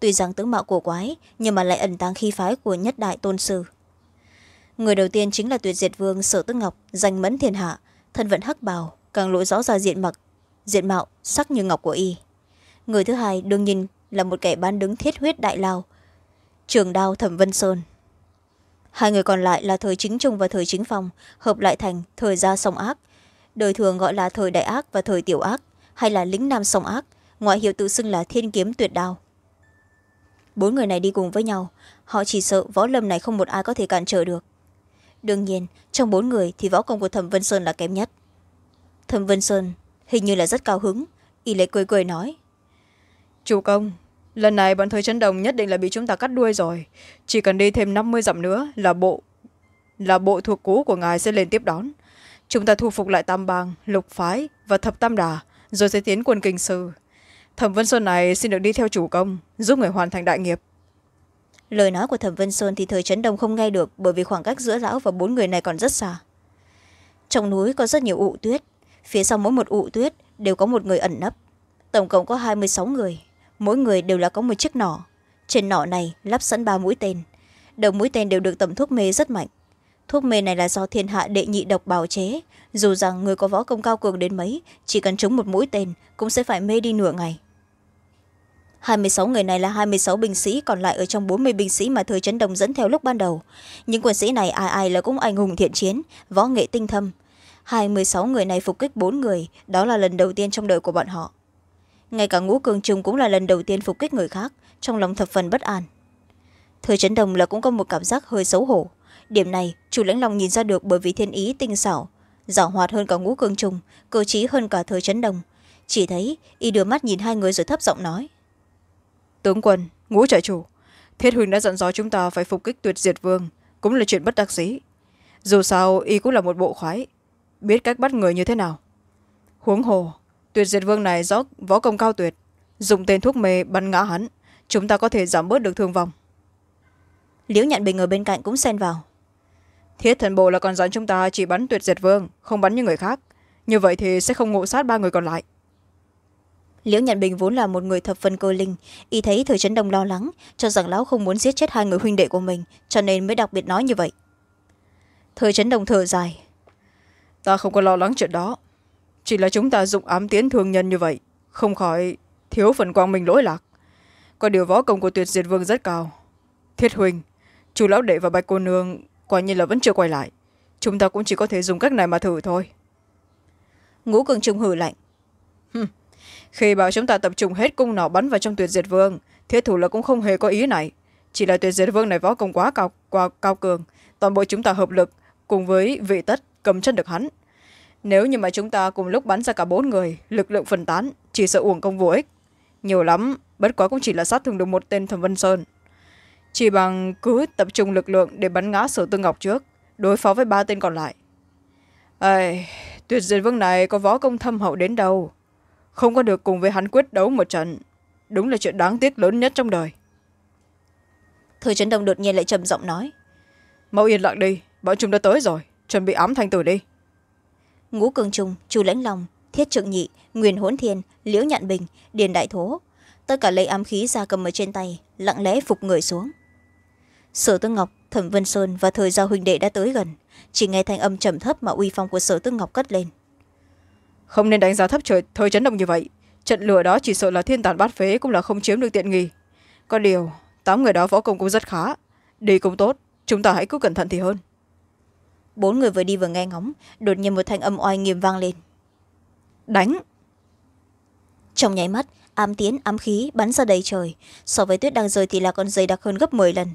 Tuy rằng tướng mạo của quái, nhưng mà lại ẩn tàng khí phái của nhất đại tôn sư. Người đầu tiên chính là tuyệt diệt vương sở tức ngọc, danh mẫn thiên hạ, thân vận hắc bào, càng lộ rõ ra diện mặc diện mạo sắc như ngọc của y. Người thứ hai đương nhiên là một kẻ bán đứng thiết huyết đại lao, trường đao thẩm vân sơn hai người còn lại là thời chính trung và thời chính phong, hợp lại thành thời gia song ác. Đời thường gọi là thời đại ác và thời tiểu ác, hay là lính nam song ác, ngoại hiệu tự xưng là thiên kiếm tuyệt đao. Bốn người này đi cùng với nhau, họ chỉ sợ võ lâm này không một ai có thể cản trở được. Đương nhiên, trong bốn người thì võ công của thẩm vân sơn là kém nhất. Thẩm vân sơn hình như là rất cao hứng, y lệ cười cười nói, chủ công lần này bọn thời chấn đồng nhất định là bị chúng ta cắt đuôi rồi. Chỉ cần đi thêm năm mươi dặm nữa là bộ là bộ thuộc cũ của ngài sẽ lên tiếp đón. Chúng ta thu phục lại tam bang, lục phái và thập tam đà, rồi sẽ tiến quân kinh sư. Thẩm vân sơn này xin được đi theo chủ công, giúp người hoàn thành đại nghiệp. Lời nói của thẩm vân sơn thì thời trấn đông không nghe được bởi vì khoảng cách giữa lão và bốn người này còn rất xa. Trong núi có rất nhiều ụ tuyết, phía sau mỗi một ụ tuyết đều có một người ẩn nấp, tổng cộng có hai mươi sáu người mỗi người đều là có một chiếc nỏ. Trên nỏ này lắp sẵn ba mũi tên. Đầu mũi tên đều được tẩm thuốc mê rất mạnh. Thuốc mê này là do thiên hạ đệ nhị độc bào chế. Dù rằng người có võ công cao cường đến mấy, chỉ cần trúng một mũi tên cũng sẽ phải mê đi nửa ngày. Hai mươi sáu người này là hai mươi sáu binh sĩ, còn lại ở trong bốn mươi binh sĩ mà thời trấn đồng dẫn theo lúc ban đầu. Những quân sĩ này ai ai là cũng anh hùng thiện chiến, võ nghệ tinh thâm. Hai mươi sáu người này phục kích bốn người, đó là lần đầu tiên trong đời của bọn họ ngay cả ngũ cường trùng cũng là lần đầu tiên phục kích người khác, trong lòng thập phần bất an. Thời trấn đồng là cũng có một cảm giác hơi xấu hổ. Điểm này, chủ lãnh lòng nhìn ra được bởi vì thiên ý, tinh xảo, giảo hoạt hơn cả ngũ cường trùng, cơ trí hơn cả thời trấn đồng chỉ thấy, y đưa mắt nhìn hai người rồi thấp giọng nói. Tướng quân, ngũ trại chủ, thiết huynh đã dặn dò chúng ta phải phục kích tuyệt diệt vương, cũng là chuyện bất đắc dĩ. Dù sao, y cũng là một bộ khoái, biết cách bắt người như thế nào. Huống hồ tuyệt diệt vương này do võ công cao tuyệt. Dùng tên thuốc mê bắn ngã hắn. Chúng ta có thể giảm bớt được thương vong. Liễu nhận bình ở bên cạnh cũng xen vào. Thiết thần bộ là còn dặn chúng ta chỉ bắn tuyệt diệt vương không bắn những người khác. Như vậy thì sẽ không ngộ sát ba người còn lại. Liễu nhận bình vốn là một người thập phần cơ linh. Y thấy thời trấn đông lo lắng cho rằng lão không muốn giết chết hai người huynh đệ của mình cho nên mới đặc biệt nói như vậy. Thời trấn đông thở dài. Ta không có lo lắng chuyện đó chỉ là chúng ta dụng ám tiến thương nhân như vậy không khỏi thiếu phần quang minh lỗi lạc. Có điều võ công của tuyệt diệt vương rất cao. Thiết huỳnh chủ lão đệ và bạch cô nương quả nhiên là vẫn chưa quay lại. Chúng ta cũng chỉ có thể dùng cách này mà thử thôi. Ngũ cường trung hử lạnh. Khi bảo chúng ta tập trung hết cung nỏ bắn vào trong tuyệt diệt vương thiết thủ là cũng không hề có ý này. Chỉ là tuyệt diệt vương này võ công quá cao, quá cao cường toàn bộ chúng ta hợp lực cùng với vị tất cầm chân được hắn nếu như mà chúng ta cùng lúc bắn ra cả bốn người lực lượng phân tán chỉ sợ uổng công vô ích. Nhiều lắm bất quá cũng chỉ là sát thương được một tên thẩm vân sơn. Chỉ bằng cứ tập trung lực lượng để bắn ngã sở tư ngọc trước đối phó với ba tên còn lại. Ây, tuyệt diệt vương này có võ công thâm hậu đến đâu? Không có được cùng với hắn quyết đấu một trận. Đúng là chuyện đáng tiếc lớn nhất trong đời. Thời trấn đông đột nhiên lại trầm giọng nói. Mau yên lặng đi bọn chúng đã tới rồi chuẩn bị ám thanh tử đi ngũ cường trung, chu lãnh long, thiết trượng nhị nguyên hỗn thiên, liễu nhạn bình, điền đại thố. Tất cả lấy ám khí ra cầm ở trên tay, lặng lẽ phục người xuống. Sở tư ngọc, thẩm vân sơn và thời giao huynh đệ đã tới gần. Chỉ nghe thanh âm trầm thấp mà uy phong của sở tư ngọc cất lên. Không nên đánh giá thấp trời, thời chấn động như vậy. Trận lửa đó chỉ sợ là thiên tàn bát phế cũng là không chiếm được tiện nghi. Có điều, tám người đó võ công cũng rất khá. Đi cũng tốt, chúng ta hãy cứ cẩn thận thì hơn bốn người vừa đi vừa nghe ngóng, đột nhiên một thanh âm oai nghiêm vang lên. Đánh! Trong nháy mắt, ám tiến ám khí bắn ra đầy trời. So với tuyết đang rơi thì là con dày đặc hơn gấp m lần.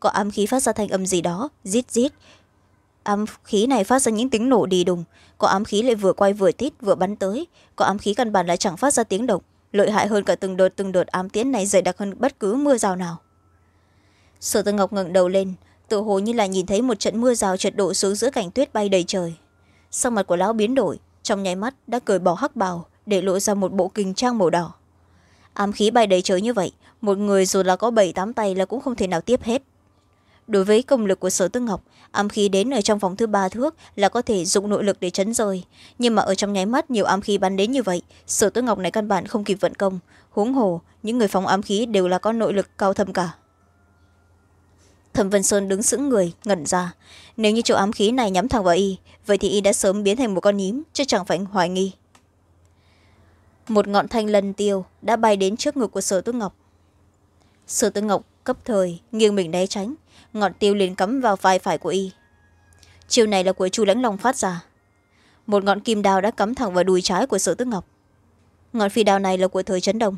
Có ám khí phát ra thanh âm gì đó, rít rít. Ám khí này phát ra những tiếng nổ đi đùng. Có ám khí lại vừa quay vừa tít, vừa bắn tới. Có ám khí căn bản lại chẳng phát ra tiếng động. Lợi hại hơn cả từng đợt từng đợt ám tiến này dày đặc hơn bất cứ mưa rào nào. Sở tư ngọc ngẩng đầu lên tự hồ như là nhìn thấy một trận mưa rào chợt đổ xuống giữa cảnh tuyết bay đầy trời. Sắc mặt của lão biến đổi, trong nháy mắt đã cởi bỏ hắc bào, để lộ ra một bộ kình trang màu đỏ. Ám khí bay đầy trời như vậy, một người dù là có bảy, tám tay là cũng không thể nào tiếp hết. Đối với công lực của sở tư ngọc, ám khí đến ở trong vòng thứ ba thước là có thể dụng nội lực để chấn rơi nhưng mà ở trong nháy mắt nhiều ám khí bắn đến như vậy, sở tư ngọc này căn bản không kịp vận công. Huống hồ, những người phóng ám khí đều là có nội lực cao thâm cả thẩm vân sơn đứng sững người, ngẩn ra. Nếu như chỗ ám khí này nhắm thẳng vào y, vậy thì y đã sớm biến thành một con nhím, chứ chẳng phải hoài nghi. Một ngọn thanh lân tiêu đã bay đến trước ngực của sở tước ngọc. Sở tước ngọc cấp thời, nghiêng mình né tránh, ngọn tiêu liền cắm vào vai phải của y. Chiều này là của chu lãnh long phát ra. Một ngọn kim đao đã cắm thẳng vào đùi trái của sở tước ngọc. Ngọn phi đao này là của thời trấn đồng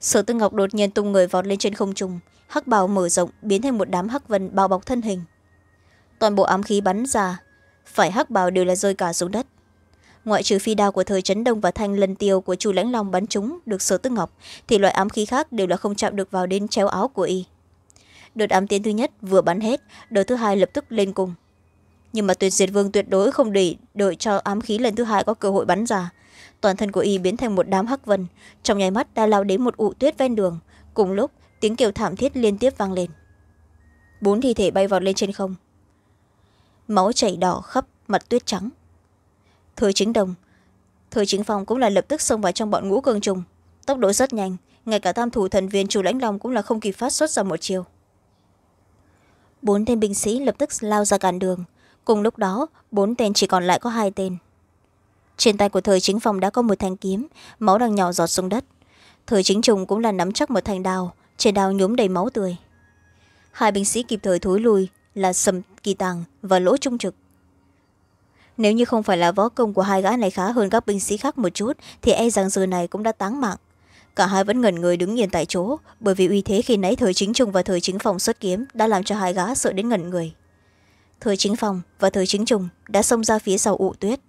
sở tư ngọc đột nhiên tung người vọt lên trên không trung. Hắc bào mở rộng, biến thành một đám hắc vân bao bọc thân hình. Toàn bộ ám khí bắn ra, phải hắc bào đều là rơi cả xuống đất. Ngoại trừ phi đao của thời trấn đông và thanh lần tiêu của chu lãnh long bắn chúng được sở tư ngọc, thì loại ám khí khác đều là không chạm được vào đến chéo áo của y. Đợt ám tiến thứ nhất vừa bắn hết, đợt thứ hai lập tức lên cùng nhưng mà tuyệt diệt vương tuyệt đối không để đợi cho ám khí lần thứ hai có cơ hội bắn ra. Toàn thân của y biến thành một đám hắc vân, trong nháy mắt đã lao đến một ụ tuyết ven đường. Cùng lúc, tiếng kêu thảm thiết liên tiếp vang lên. Bốn thi thể bay vọt lên trên không. Máu chảy đỏ khắp mặt tuyết trắng. Thời chính đồng, thời chính phong cũng là lập tức xông vào trong bọn ngũ cương trùng. Tốc độ rất nhanh, ngay cả tam thủ thần viên chủ lãnh long cũng là không kịp phát xuất ra một chiều bốn tên binh sĩ lập tức lao ra cản đường cùng lúc đó, bốn tên chỉ còn lại có hai tên. Trên tay của thời chính phong đã có một thanh kiếm, máu đang nhỏ giọt xuống đất. Thời chính trùng cũng là nắm chắc một thanh đao, trên đao nhuốm đầy máu tươi. Hai binh sĩ kịp thời thối lui là sầm kỳ tàng và lỗ trung trực. Nếu như không phải là võ công của hai gã này khá hơn các binh sĩ khác một chút, thì e rằng giờ này cũng đã táng mạng. Cả hai vẫn ngẩn người đứng yên tại chỗ, bởi vì uy thế khi nãy thời chính trung và thời chính phòng xuất kiếm đã làm cho hai gã sợ đến ngẩn người thời chính phòng và thời chính trung đã xông ra phía sau ụ tuyết.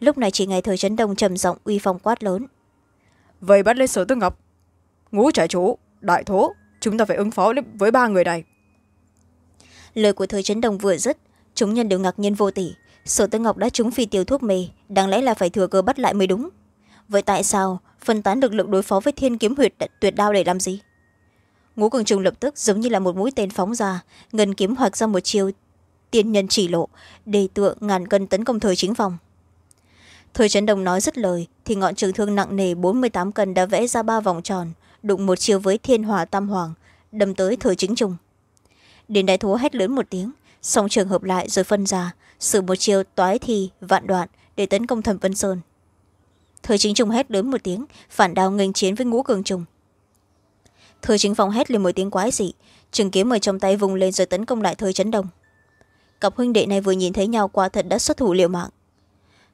Lúc này chỉ ngày thời trấn đông trầm giọng uy phong quát lớn. Vậy bắt lên sở tư ngọc. Ngũ trại chủ đại thố chúng ta phải ứng phó với ba người này. Lời của thời trấn đông vừa dứt chúng nhân đều ngạc nhiên vô tỷ sở tư ngọc đã trúng phi tiêu thuốc mê đáng lẽ là phải thừa cơ bắt lại mới đúng. Vậy tại sao phân tán lực lượng đối phó với thiên kiếm huyệt tuyệt đao để làm gì? Ngũ cường trùng lập tức giống như là một mũi tên phóng ra ngân kiếm hoạch ra một chiều tiên nhân chỉ lộ, đề tượng ngàn cân tấn công thời chính phòng. Thời trấn đồng nói dứt lời, thì ngọn trường thương nặng nề bốn mươi tám cân đã vẽ ra ba vòng tròn, đụng một chiều với thiên hòa tam hoàng, đâm tới thời chính trùng. Điền đại thố hét lớn một tiếng, song trường hợp lại rồi phân ra, sử một chiều toái thi, vạn đoạn để tấn công thẩm vân sơn. Thời chính trung hét lớn một tiếng, phản đào nghênh chiến với ngũ cường trùng. Thời chính phong hét lên một tiếng quái dị, trường kiếm ở trong tay vùng lên rồi tấn công lại thời chấn đông cặp huynh đệ này vừa nhìn thấy nhau quả thật đã xuất thủ liệu mạng.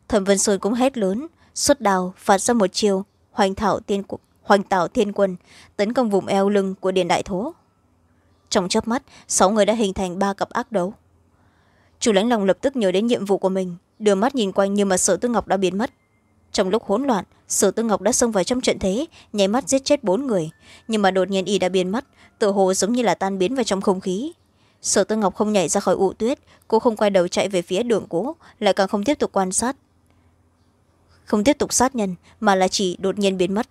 Thẩm vân sơn cũng hét lớn, xuất đào phạt ra một chiều hoành thảo tiên hoành tạo thiên quân, tấn công vùng eo lưng của điền đại thố. Trong chớp mắt, sáu người đã hình thành ba cặp ác đấu. Chủ lãnh lòng lập tức nhớ đến nhiệm vụ của mình, đưa mắt nhìn quanh nhưng mà sở tư ngọc đã biến mất. Trong lúc hỗn loạn, sở tư ngọc đã xông vào trong trận thế, nháy mắt giết chết bốn người, nhưng mà đột nhiên y đã biến mất, tựa hồ giống như là tan biến vào trong không khí sở tư ngọc không nhảy ra khỏi ụ tuyết, cô không quay đầu chạy về phía đường cũ, lại càng không tiếp tục quan sát. Không tiếp tục sát nhân, mà là chỉ đột nhiên biến mất.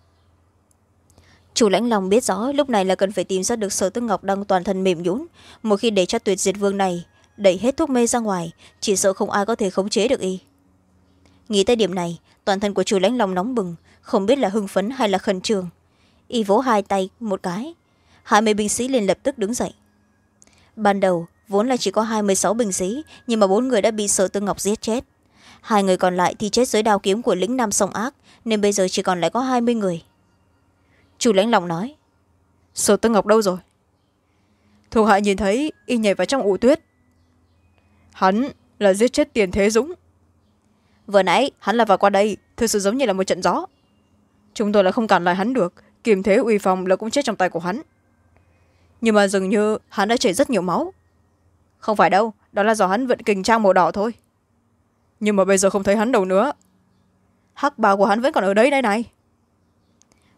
Chủ lãnh lòng biết rõ, lúc này là cần phải tìm ra được sở tư ngọc đang toàn thân mềm nhũn. Một khi để cho tuyệt diệt vương này đẩy hết thuốc mê ra ngoài, chỉ sợ không ai có thể khống chế được y. Nghĩ tới điểm này, toàn thân của chủ lãnh lòng nóng bừng, không biết là hưng phấn hay là khẩn trương. Y vỗ hai tay một cái. Hai mươi binh sĩ liền lập tức đứng dậy ban đầu vốn là chỉ có hai mươi sáu binh sĩ nhưng mà bốn người đã bị sở tư ngọc giết chết. Hai người còn lại thì chết dưới đao kiếm của lĩnh nam sông ác nên bây giờ chỉ còn lại có hai mươi người. Chủ lãnh lòng nói sở tư ngọc đâu rồi? Thuộc hạ nhìn thấy y nhảy vào trong ủ tuyết. Hắn là giết chết tiền thế dũng. Vừa nãy hắn là vào qua đây thực sự giống như là một trận gió. Chúng tôi là không cản lại hắn được kiềm thế uy phong là cũng chết trong tay của hắn nhưng mà dường như hắn đã chảy rất nhiều máu. Không phải đâu, đó là do hắn vận kình trang màu đỏ thôi. Nhưng mà bây giờ không thấy hắn đâu nữa. Hắc bào của hắn vẫn còn ở đấy đây này.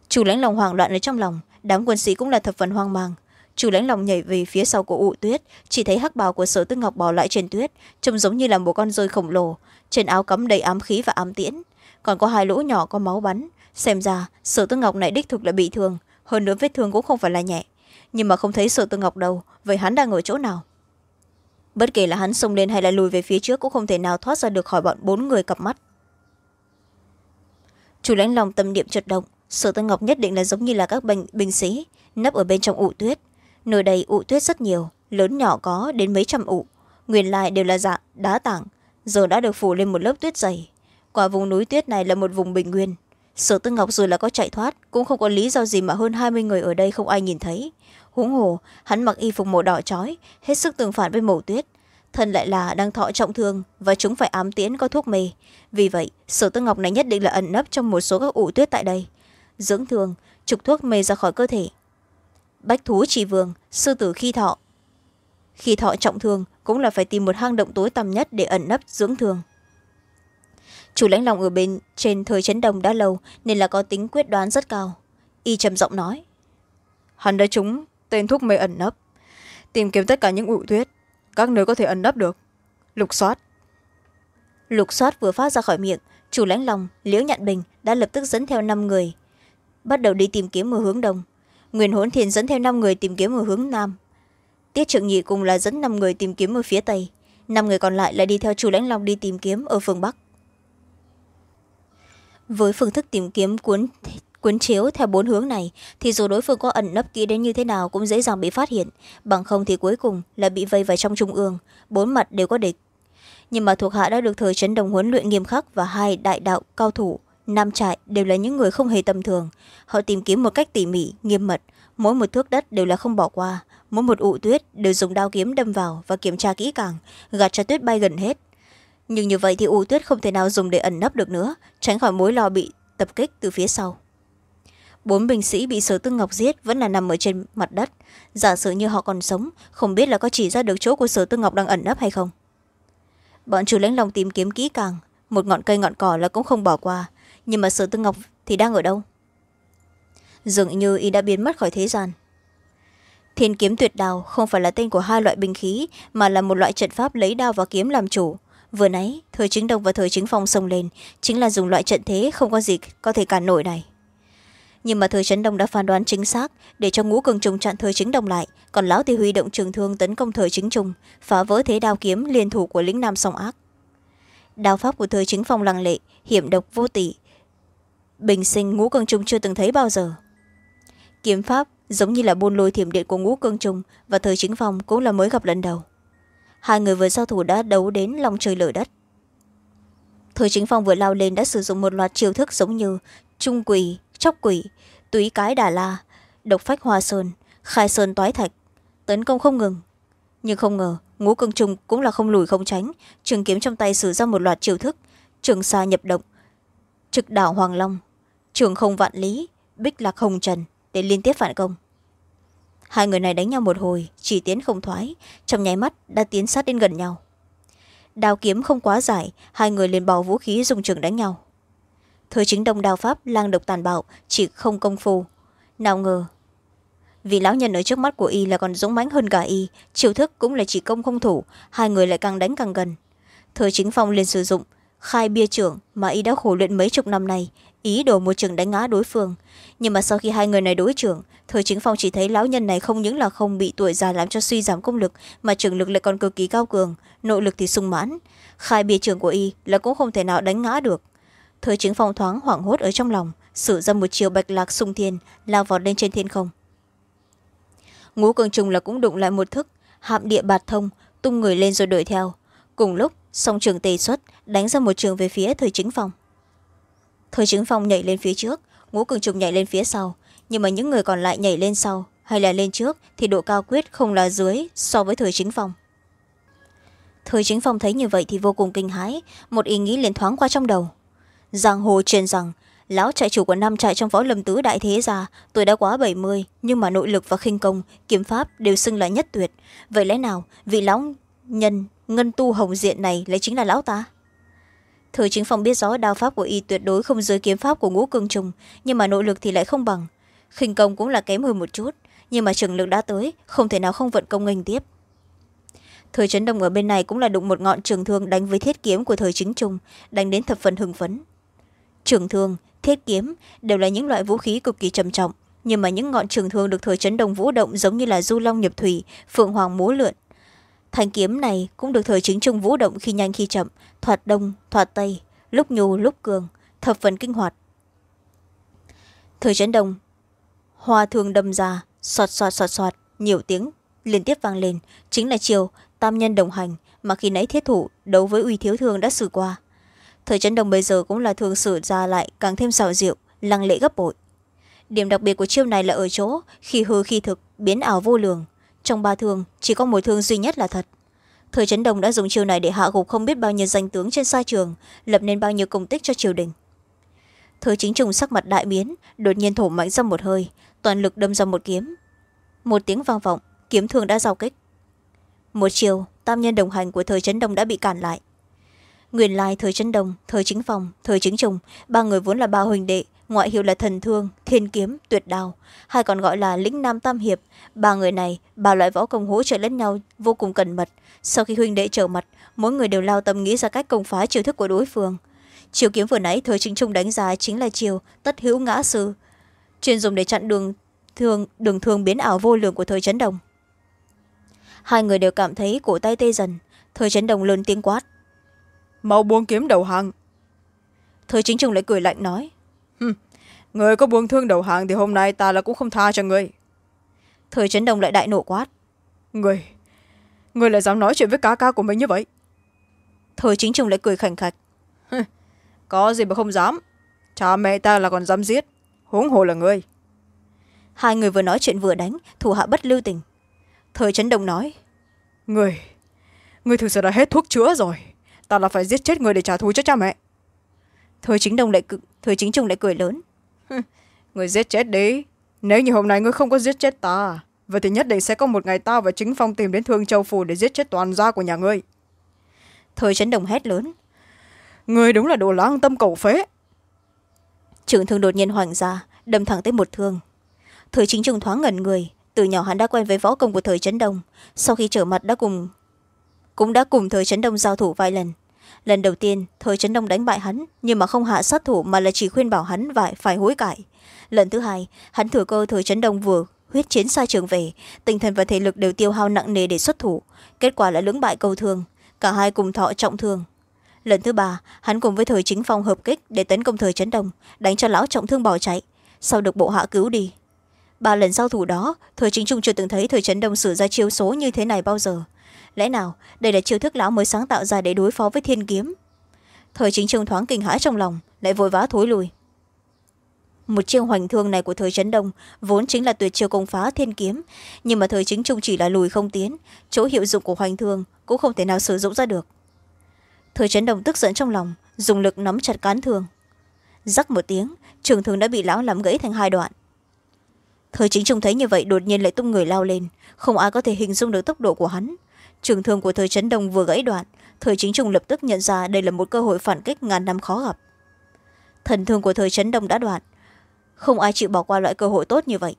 Chủ lãnh lòng hoảng loạn ở trong lòng, đám quân sĩ cũng là thập phần hoang mang. Chủ lãnh lòng nhảy về phía sau của ụ tuyết, chỉ thấy hắc bào của sở tư ngọc bỏ lại trên tuyết, trông giống như là một con rơi khổng lồ, trên áo cắm đầy ám khí và ám tiễn. Còn có hai lỗ nhỏ có máu bắn. Xem ra, sở tư ngọc này đích thực là bị thương, hơn nữa vết thương cũng không phải là nhẹ nhưng mà không thấy sở tư ngọc đâu. Vậy hắn đang ở chỗ nào? Bất kể là hắn xông lên hay là lùi về phía trước cũng không thể nào thoát ra được khỏi bọn bốn người cặp mắt. Chủ lãnh lòng tâm niệm chật động. Sở tư ngọc nhất định là giống như là các binh, binh sĩ nấp ở bên trong ụ tuyết. Nơi đây ụ tuyết rất nhiều lớn nhỏ có đến mấy trăm ụ. Nguyên lai đều là dạng đá tảng giờ đã được phủ lên một lớp tuyết dày. Quả vùng núi tuyết này là một vùng bình nguyên. Sở tư ngọc dù là có chạy thoát cũng không có lý do gì mà hơn hai mươi người ở đây không ai nhìn thấy huống hồ, hắn mặc y phục màu đỏ chói, hết sức tương phản với màu tuyết. Thân lại là đang thọ trọng thương và chúng phải ám tiễn có thuốc mê. Vì vậy, sở tư ngọc này nhất định là ẩn nấp trong một số các ủ tuyết tại đây. Dưỡng thương, trục thuốc mê ra khỏi cơ thể. Bách thú trì vương, sư tử khi thọ. Khi thọ trọng thương, cũng là phải tìm một hang động tối tăm nhất để ẩn nấp dưỡng thương. Chủ lãnh lòng ở bên, trên thời chấn đồng đã lâu nên là có tính quyết đoán rất cao. Y trầm giọng nói, hắn đã trúng tên thuốc mê ẩn nấp. Tìm kiếm tất cả những ụ tuyết. Các nơi có thể ẩn nấp được. Lục soát. Lục soát vừa phát ra khỏi miệng, chủ lãnh lòng, liễu nhạn bình đã lập tức dẫn theo năm người, bắt đầu đi tìm kiếm ở hướng đông. Nguyên hỗn thiền dẫn theo năm người tìm kiếm ở hướng nam. Tiết trượng nhị cùng là dẫn năm người tìm kiếm ở phía tây. Năm người còn lại lại đi theo chủ lãnh long đi tìm kiếm ở phương bắc. Với phương thức tìm kiếm cuốn cuốn chiếu theo bốn hướng này, thì dù đối phương có ẩn nấp kỹ đến như thế nào cũng dễ dàng bị phát hiện. Bằng không thì cuối cùng là bị vây vào trong trung ương, bốn mặt đều có địch. Nhưng mà thuộc hạ đã được thời chấn đồng huấn luyện nghiêm khắc và hai đại đạo cao thủ, nam trại đều là những người không hề tầm thường. Họ tìm kiếm một cách tỉ mỉ, nghiêm mật. Mỗi một thước đất đều là không bỏ qua. Mỗi một ụ tuyết đều dùng đao kiếm đâm vào và kiểm tra kỹ càng, gạt cho tuyết bay gần hết. Nhưng như vậy thì ụ tuyết không thể nào dùng để ẩn nấp được nữa, tránh khỏi mối lo bị tập kích từ phía sau bốn binh sĩ bị sở tư ngọc giết vẫn là nằm ở trên mặt đất. Giả sử như họ còn sống, không biết là có chỉ ra được chỗ của sở tư ngọc đang ẩn nấp hay không. Bọn chủ lãnh lòng tìm kiếm kỹ càng, một ngọn cây ngọn cỏ là cũng không bỏ qua. Nhưng mà sở tư ngọc thì đang ở đâu? Dường như y đã biến mất khỏi thế gian. Thiên kiếm tuyệt đào không phải là tên của hai loại binh khí, mà là một loại trận pháp lấy đao và kiếm làm chủ. Vừa nãy, thời chính đông và thời chính phong xông lên, chính là dùng loại trận thế không có gì có thể cản nổi này nhưng mà thời trấn đông đã phán đoán chính xác, để cho ngũ cường trùng chặn thời chính đông lại, còn lão thì huy động trường thương tấn công thời chính trung, phá vỡ thế đao kiếm liên thủ của lính nam song ác. Đao pháp của thời chính phong lăng lệ, hiểm độc vô tỷ bình sinh ngũ cường trùng chưa từng thấy bao giờ. Kiếm pháp giống như là buôn lôi thiểm điện của ngũ cương trung và thời chính phong cũng là mới gặp lần đầu. Hai người vừa giao thủ đã đấu đến lòng trời lở đất. Thời chính phong vừa lao lên đã sử dụng một loạt chiêu thức giống như trung quỷ chóc quỷ túy cái đà la, độc phách hoa sơn, khai sơn toái thạch, tấn công không ngừng. Nhưng không ngờ, ngũ cương trung cũng là không lùi không tránh, trường kiếm trong tay sử ra một loạt chiêu thức, trường xa nhập động, trực đảo hoàng long, trường không vạn lý, bích lạc hồng trần để liên tiếp phản công. Hai người này đánh nhau một hồi, chỉ tiến không thoái, trong nháy mắt đã tiến sát đến gần nhau. Đao kiếm không quá dài, hai người liền bỏ vũ khí dùng trường đánh nhau thời chính đông đao pháp, lang độc tàn bạo, chỉ không công phu. Nào ngờ, vì lão nhân ở trước mắt của y là còn dũng mãnh hơn cả y, chiêu thức cũng là chỉ công không thủ, hai người lại càng đánh càng gần. Thời chính phong liền sử dụng khai bia trưởng mà y đã khổ luyện mấy chục năm nay, ý đồ một trường đánh ngã đối phương. Nhưng mà sau khi hai người này đối trưởng, thời chính phong chỉ thấy lão nhân này không những là không bị tuổi già làm cho suy giảm công lực, mà trường lực lại còn cực kỳ cao cường, nội lực thì sung mãn. Khai bia trường của y là cũng không thể nào đánh ngã được thời chính phong thoáng hoảng hốt ở trong lòng sử ra một chiều bạch lạc sung thiên, lao vọt lên trên thiên không. Ngũ cường trùng là cũng đụng lại một thức, hạm địa bạt thông, tung người lên rồi đuổi theo. Cùng lúc, song trường tề xuất, đánh ra một trường về phía thời chính phong. Thời chính phong nhảy lên phía trước, ngũ cường trùng nhảy lên phía sau. Nhưng mà những người còn lại nhảy lên sau, hay là lên trước, thì độ cao quyết không là dưới so với thời chính phong. Thời chính phong thấy như vậy thì vô cùng kinh hãi, một ý nghĩ liền thoáng qua trong đầu giang hồ truyền rằng, lão trại chủ của năm trại trong võ lâm tứ đại thế gia, tuổi đã quá bảy mươi, nhưng mà nội lực và khinh công, kiếm pháp đều xưng là nhất tuyệt. Vậy lẽ nào vị lão nhân ngân tu hồng diện này lại chính là lão ta? Thời chính phong biết rõ đao pháp của y tuyệt đối không dưới kiếm pháp của ngũ cương trùng, nhưng mà nội lực thì lại không bằng. Khinh công cũng là kém hơn một chút, nhưng mà trường lực đã tới, không thể nào không vận công nghênh tiếp. Thời trấn đông ở bên này cũng là đụng một ngọn trường thương đánh với thiết kiếm của thời chính trung đánh đến thập phần hưng phấn trường thương, thiết kiếm đều là những loại vũ khí cực kỳ trầm trọng. Nhưng mà những ngọn trường thương được thời trấn đông vũ động giống như là du long nhập thủy, phượng hoàng múa lượn. Thanh kiếm này cũng được thời chính trung vũ động khi nhanh khi chậm, thoạt đông, thoạt tây, lúc nhu lúc cường, thập phần kinh hoạt. Thời trấn đông, hoa thương đâm ra soạt soạt soạt soạt nhiều tiếng liên tiếp vang lên. Chính là chiều, tam nhân đồng hành mà khi nãy thiết thủ đấu với uy thiếu thương đã xử qua thời trấn Đông bây giờ cũng là thường sử ra lại càng thêm xào rượu, lăng lệ gấp bội. Điểm đặc biệt của chiêu này là ở chỗ, khi hư khi thực, biến ảo vô lường. Trong ba thương, chỉ có một thương duy nhất là thật. Thời trấn Đông đã dùng chiêu này để hạ gục không biết bao nhiêu danh tướng trên sa trường, lập nên bao nhiêu công tích cho triều đình. Thời chính trùng sắc mặt đại biến, đột nhiên thổ mạnh ra một hơi, toàn lực đâm ra một kiếm. Một tiếng vang vọng, kiếm thương đã giao kích. Một chiều, tam nhân đồng hành của thời trấn đông đã bị cản lại nguyên lai thời trấn đồng, thời chính phòng thời chính trùng ba người vốn là ba huỳnh đệ ngoại hiệu là thần thương thiên kiếm tuyệt đào hay còn gọi là lĩnh nam tam hiệp. Ba người này ba loại võ công hỗ trợ lẫn nhau vô cùng cẩn mật. Sau khi huynh đệ trở mặt mỗi người đều lao tâm nghĩ ra cách công phá chiêu thức của đối phương. Chiều kiếm vừa nãy thời chính trung đánh giá chính là chiều tất hữu ngã sư chuyên dùng để chặn đường thường đường thường biến ảo vô lượng của thời trấn đồng hai người đều cảm thấy cổ tay tê dần. Thời trấn đồng lớn tiếng quát mau buông kiếm đầu hàng. Thời chính trung lại cười lạnh nói. Người có buông thương đầu hàng thì hôm nay ta là cũng không tha cho người. Thời trấn đồng lại đại nộ quát. Người người lại dám nói chuyện với cá ca của mình như vậy. Thời chính trung lại cười khảnh khạch. Có gì mà không dám. Cha mẹ ta là còn dám giết. Huống hồ là người. Hai người vừa nói chuyện vừa đánh thủ hạ bất lưu tình. Thời trấn đồng nói. Người người thực sự đã hết thuốc chữa rồi ta là phải giết chết người để trả thù cho cha mẹ. Thời chính đồng lại thời chính trung lại cười lớn. Người giết chết đi. Nếu như hôm nay ngươi không có giết chết ta vậy thì nhất định sẽ có một ngày ta và chính phong tìm đến thương châu phủ để giết chết toàn gia của nhà ngươi. Thời trấn đồng hét lớn. Người đúng là đồ lang tâm cầu phế. Trưởng thương đột nhiên hoành ra đâm thẳng tới một thương. Thời chính trung thoáng ngẩn người từ nhỏ hắn đã quen với võ công của thời trấn đông sau khi trở mặt đã cùng cũng đã cùng thời trấn đông giao thủ vài lần. Lần đầu tiên thời trấn đông đánh bại hắn nhưng mà không hạ sát thủ mà là chỉ khuyên bảo hắn phải, phải hối cải. Lần thứ hai hắn thừa cơ thời trấn đông vừa huyết chiến xa trường về tinh thần và thể lực đều tiêu hao nặng nề để xuất thủ. Kết quả là lưỡng bại câu thương cả hai cùng thọ trọng thương. Lần thứ ba hắn cùng với thời chính phong hợp kích để tấn công thời trấn đông đánh cho lão trọng thương bỏ chạy sau được bộ hạ cứu đi. Ba lần giao thủ đó thời chính trung chưa từng thấy thời trấn đông sử ra chiêu số như thế này bao giờ lẽ nào, đây là chiêu thức lão mới sáng tạo ra để đối phó với thiên kiếm? Thời chính trung thoáng kinh hãi trong lòng, lại vội vã thối lùi. Một chiêu hoành thương này của thời trấn đông vốn chính là tuyệt chiêu công phá thiên kiếm, nhưng mà thời chính trung chỉ là lùi không tiến, chỗ hiệu dụng của hoành thương cũng không thể nào sử dụng ra được. Thời trấn đông tức giận trong lòng, dùng lực nắm chặt cán thương. Rắc một tiếng, trường thương đã bị lão làm gãy thành hai đoạn. Thời chính trung thấy như vậy đột nhiên lại tung người lao lên, không ai có thể hình dung được tốc độ của hắn trường thương của thời trấn đông vừa gãy đoạn, thời chính trung lập tức nhận ra đây là một cơ hội phản kích ngàn năm khó gặp. Thần thương của thời trấn đông đã đoạn, không ai chịu bỏ qua loại cơ hội tốt như vậy.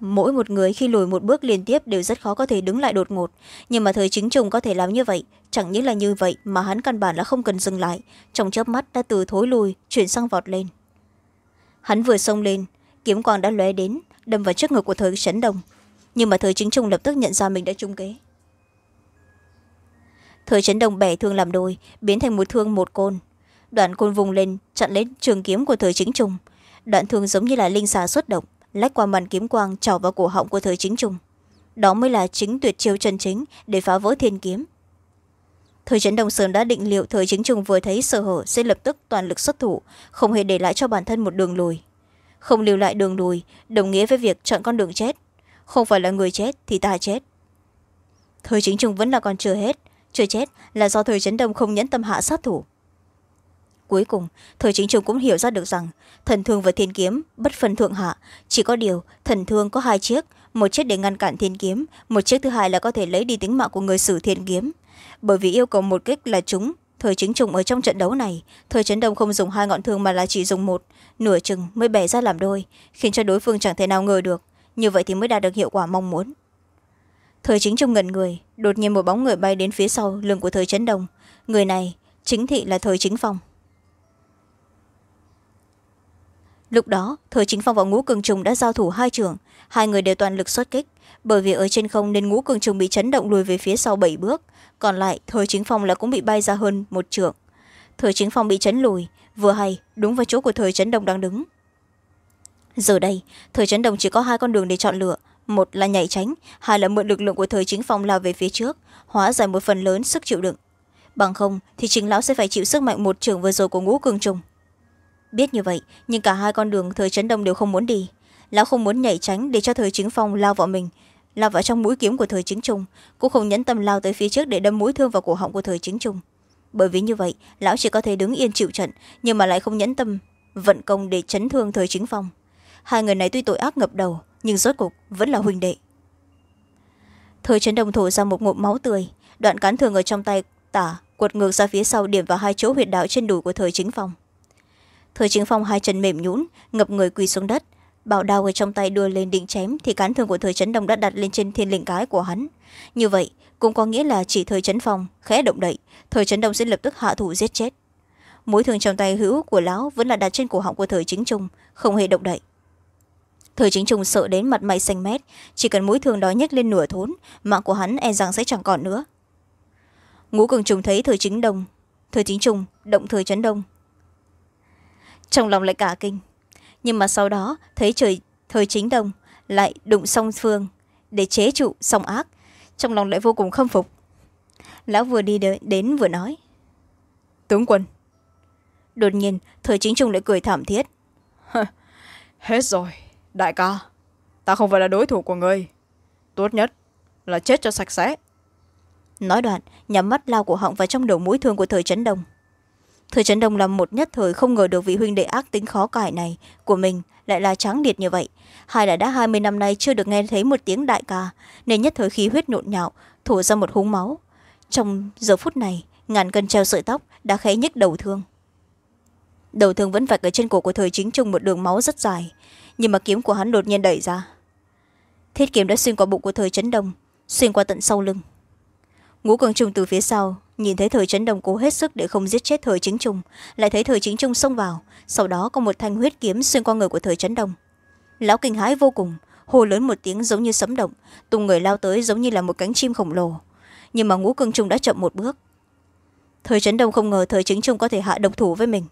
Mỗi một người khi lùi một bước liên tiếp đều rất khó có thể đứng lại đột ngột, nhưng mà thời chính trùng có thể làm như vậy, chẳng những là như vậy mà hắn căn bản là không cần dừng lại, trong chớp mắt đã từ thối lùi chuyển sang vọt lên. Hắn vừa xông lên, kiếm quang đã lóe đến, đâm vào trước ngực của thời trấn đông nhưng mà thời chính trung lập tức nhận ra mình đã trung kế. Thời trấn đông bẻ thương làm đôi, biến thành một thương một côn. Đoạn côn vùng lên, chặn lấy trường kiếm của thời chính trung. Đoạn thương giống như là linh xà xuất động, lách qua màn kiếm quang trào vào cổ họng của thời chính trung. Đó mới là chính tuyệt chiêu chân chính để phá vỡ thiên kiếm. Thời trấn đông sơn đã định liệu thời chính trung vừa thấy sơ hở sẽ lập tức toàn lực xuất thủ, không hề để lại cho bản thân một đường lùi. Không lưu lại đường lùi, đồng nghĩa với việc chọn con đường chết không phải là người chết thì ta chết. Thời chính trung vẫn là còn chưa hết. Chưa chết là do thời chấn đông không nhẫn tâm hạ sát thủ. Cuối cùng, thời chính trung cũng hiểu ra được rằng thần thương và thiên kiếm bất phân thượng hạ. Chỉ có điều, thần thương có hai chiếc. Một chiếc để ngăn cản thiên kiếm, một chiếc thứ hai là có thể lấy đi tính mạng của người sử thiên kiếm. Bởi vì yêu cầu một kích là chúng, thời chính trùng ở trong trận đấu này, thời chấn đông không dùng hai ngọn thương mà là chỉ dùng một. Nửa chừng mới bẻ ra làm đôi, khiến cho đối phương chẳng thể nào ngờ được như vậy thì mới đạt được hiệu quả mong muốn. Thời chính trung ngẩn người, đột nhiên một bóng người bay đến phía sau lưng của thời chấn đông. Người này chính thị là thời chính phong. Lúc đó, thời chính phong và ngũ cường trùng đã giao thủ hai trường. Hai người đều toàn lực xuất kích, bởi vì ở trên không nên ngũ cường trùng bị chấn động lùi về phía sau bảy bước. Còn lại, thời chính phong là cũng bị bay ra hơn một trường thời chính phong bị chấn lùi, vừa hay, đúng vào chỗ của thời chấn đông đang đứng giờ đây, thời chấn đông chỉ có hai con đường để chọn lựa. Một là nhảy tránh, hai là mượn lực lượng của thời chính phong lao về phía trước, hóa giải một phần lớn sức chịu đựng. Bằng không thì chính lão sẽ phải chịu sức mạnh một trường vừa rồi của ngũ cường trùng. Biết như vậy, nhưng cả hai con đường thời chấn đông đều không muốn đi. Lão không muốn nhảy tránh để cho thời chính phong lao vào mình, lao vào trong mũi kiếm của thời chính trung cũng không nhẫn tâm lao tới phía trước để đâm mũi thương vào cổ họng của thời chính trung bởi vì như vậy, lão chỉ có thể đứng yên chịu trận, nhưng mà lại không nhẫn tâm vận công để chấn thương thời chính phong hai người này tuy tội ác ngập đầu, nhưng rốt cục vẫn là huynh đệ. Thời chấn đồng thổ ra một ngụm máu tươi, đoạn cán thương ở trong tay tả quật ngược ra phía sau điểm vào hai chỗ huyệt đạo trên đùi của thời chính phong. Thời chính phong hai chân mềm nhũn, ngập người quỳ xuống đất, bảo đao ở trong tay đưa lên định chém thì cán thương của thời chấn đồng đã đặt lên trên thiên linh cái của hắn. Như vậy, cũng có nghĩa là chỉ thời trấn phong khẽ động đậy, thời chấn đồng sẽ lập tức hạ thủ giết chết. Mũi thương trong tay hữu của lão vẫn là đặt trên cổ họng của thời chính trung, không hề động đậy thời chính trung sợ đến mặt mày xanh mét chỉ cần mũi thương đó nhấc lên nửa thốn mạng của hắn e rằng sẽ chẳng còn nữa. Ngũ cường trùng thấy thời chính đông thời chính trung động thời chấn đông. Trong lòng lại cả kinh nhưng mà sau đó thấy trời thời chính đông lại đụng song phương để chế trụ song ác trong lòng lại vô cùng khâm phục. Lão vừa đi đến vừa nói. Tướng quân. Đột nhiên thời chính trung lại cười thảm thiết. Hết rồi đại ca, ta không phải là đối thủ của ngươi. Tốt nhất là chết cho sạch sẽ. Nói đoạn nhắm mắt lao cổ họng vào trong đầu mũi thương của thời trấn đông. Thời trấn đông làm một nhất thời không ngờ được vị huynh đệ ác tính khó cải này. Của mình lại là tráng liệt như vậy. Hai là đã hai mươi năm nay chưa được nghe thấy một tiếng đại ca, nên nhất thời khí huyết nhộn nhạo, thổ ra một húng máu. Trong giờ phút này, ngàn cân treo sợi tóc đã khẽ nhức đầu thương đầu thương vẫn vạch ở trên cổ của thời chính trung một đường máu rất dài. Nhưng mà kiếm của hắn đột nhiên đẩy ra. Thiết kiếm đã xuyên qua bụng của thời trấn đông xuyên qua tận sau lưng. Ngũ cường trung từ phía sau, nhìn thấy thời trấn đông cố hết sức để không giết chết thời chính trung lại thấy thời chính trung xông vào, sau đó có một thanh huyết kiếm xuyên qua người của thời trấn đông lão kinh hãi vô cùng, hô lớn một tiếng giống như sấm động, tung người lao tới giống như là một cánh chim khổng lồ. Nhưng mà ngũ cường trung đã chậm một bước. Thời trấn đông không ngờ thời chính trung có thể hạ độc thủ với mình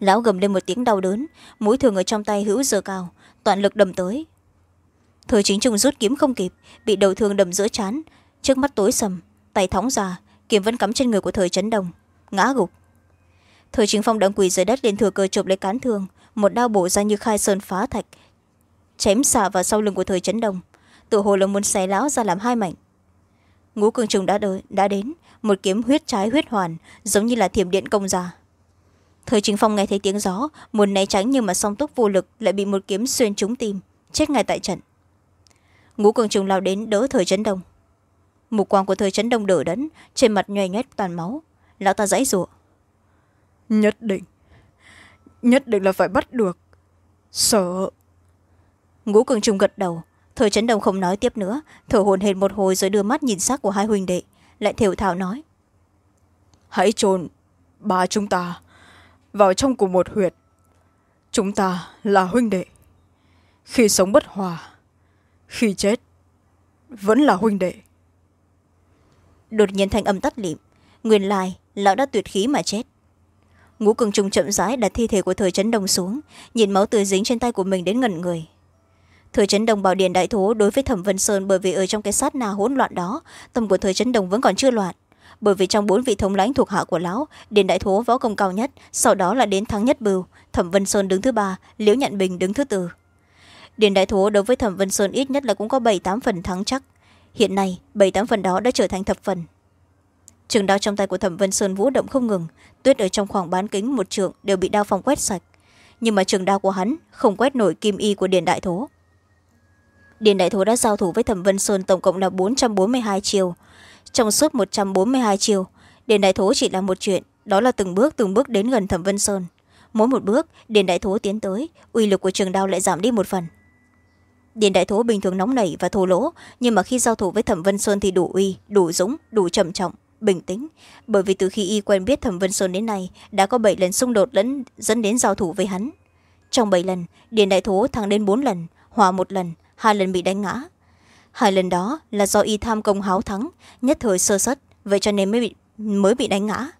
lão gầm lên một tiếng đau đớn mũi thường ở trong tay hữu giờ cao toàn lực đầm tới. Thời chính trung rút kiếm không kịp bị đầu thương đầm giữa chán. Trước mắt tối sầm tay thóng ra kiếm vẫn cắm trên người của thời trấn đồng, ngã gục. Thời chính phong đang quỳ dưới đất lên thừa cơ chụp lấy cán thương một đao bổ ra như khai sơn phá thạch chém xạ vào sau lưng của thời trấn đồng, tự hồ là muốn xé lão ra làm hai mảnh. Ngũ cường trùng đã, đợi, đã đến một kiếm huyết trái huyết hoàn giống như là thiểm điện công ra thời chính phong nghe thấy tiếng gió muốn né tránh nhưng mà song túc vô lực lại bị một kiếm xuyên trúng tim chết ngay tại trận. Ngũ cường trùng lao đến đỡ thời trấn đông. Mục quang của thời trấn đông đỡ đẫn trên mặt nhoe nhoét toàn máu. Lão ta dãy rụa nhất định. Nhất định là phải bắt được. Sợ. Ngũ cường trùng gật đầu. Thời trấn đông không nói tiếp nữa thở hồn hển một hồi rồi đưa mắt nhìn xác của hai huynh đệ lại thều thào nói. Hãy trồn ba chúng ta vào trong cùng một huyệt. Chúng ta là huynh đệ. Khi sống bất hòa, khi chết, vẫn là huynh đệ. Đột nhiên thanh âm tắt lịm. Nguyên lai, lão đã tuyệt khí mà chết. Ngũ cường trùng chậm rãi đặt thi thể của thời trấn đông xuống, nhìn máu tươi dính trên tay của mình đến ngẩn người. Thời trấn đồng bảo điện đại thố đối với thẩm vân sơn bởi vì ở trong cái sát na hỗn loạn đó, tâm của thời trấn đồng vẫn còn chưa loạn bởi vì trong bốn vị thống lãnh thuộc hạ của lão, điền đại thố võ công cao nhất, sau đó là đến thắng nhất bưu, thẩm vân sơn đứng thứ ba, liễu nhận bình đứng thứ tư. Điền đại thố đối với thẩm vân sơn ít nhất là cũng có bảy tám phần thắng chắc. Hiện nay, bảy tám phần đó đã trở thành thập phần. Trường đao trong tay của thẩm vân sơn vũ động không ngừng, tuyết ở trong khoảng bán kính một trượng đều bị đao phòng quét sạch. Nhưng mà trường đao của hắn không quét nổi kim y của điền đại thố. Điền đại thố đã giao thủ với thẩm vân sơn tổng cộng là bốn trăm bốn mươi hai chiều trong suốt một trăm bốn mươi hai chiều. Điền đại thố chỉ là một chuyện, đó là từng bước từng bước đến gần thẩm vân sơn. Mỗi một bước điền đại thố tiến tới, uy lực của trường đao lại giảm đi một phần. Điền đại thố bình thường nóng nảy và thô lỗ, nhưng mà khi giao thủ với thẩm vân sơn thì đủ uy, đủ dũng, đủ trầm trọng, bình tĩnh. Bởi vì từ khi y quen biết thẩm vân sơn đến nay, đã có bảy lần xung đột lẫn, dẫn đến giao thủ với hắn. Trong bảy lần điền đại thố thắng đến bốn lần, hòa một lần, hai lần bị đánh ngã hai lần đó là do y tham công háo thắng nhất thời sơ xuất vậy cho nên mới bị, mới bị đánh ngã.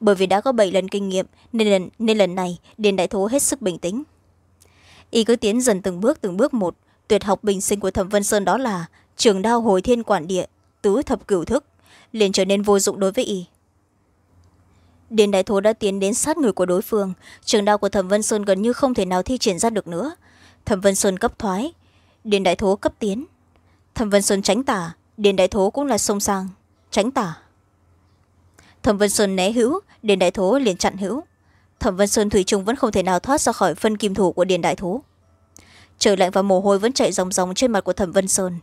Bởi vì đã có bảy lần kinh nghiệm nên lần, nên lần này điền đại thố hết sức bình tĩnh. Y cứ tiến dần từng bước từng bước một. Tuyệt học bình sinh của thẩm vân sơn đó là trường đao hồi thiên quản địa tứ thập cửu thức liền trở nên vô dụng đối với y. Điền đại thố đã tiến đến sát người của đối phương. Trường đao của thẩm vân sơn gần như không thể nào thi triển ra được nữa. Thẩm vân sơn cấp thoái điền đại thố cấp tiến. Thẩm vân sơn tránh tả điền đại thố cũng là sông sang, tránh tả. Thẩm vân sơn né hữu điền đại thố liền chặn hữu. Thẩm vân sơn thủy trung vẫn không thể nào thoát ra khỏi phân kim thủ của điền đại thố. Trời lạnh và mồ hôi vẫn chạy ròng ròng trên mặt của thẩm vân sơn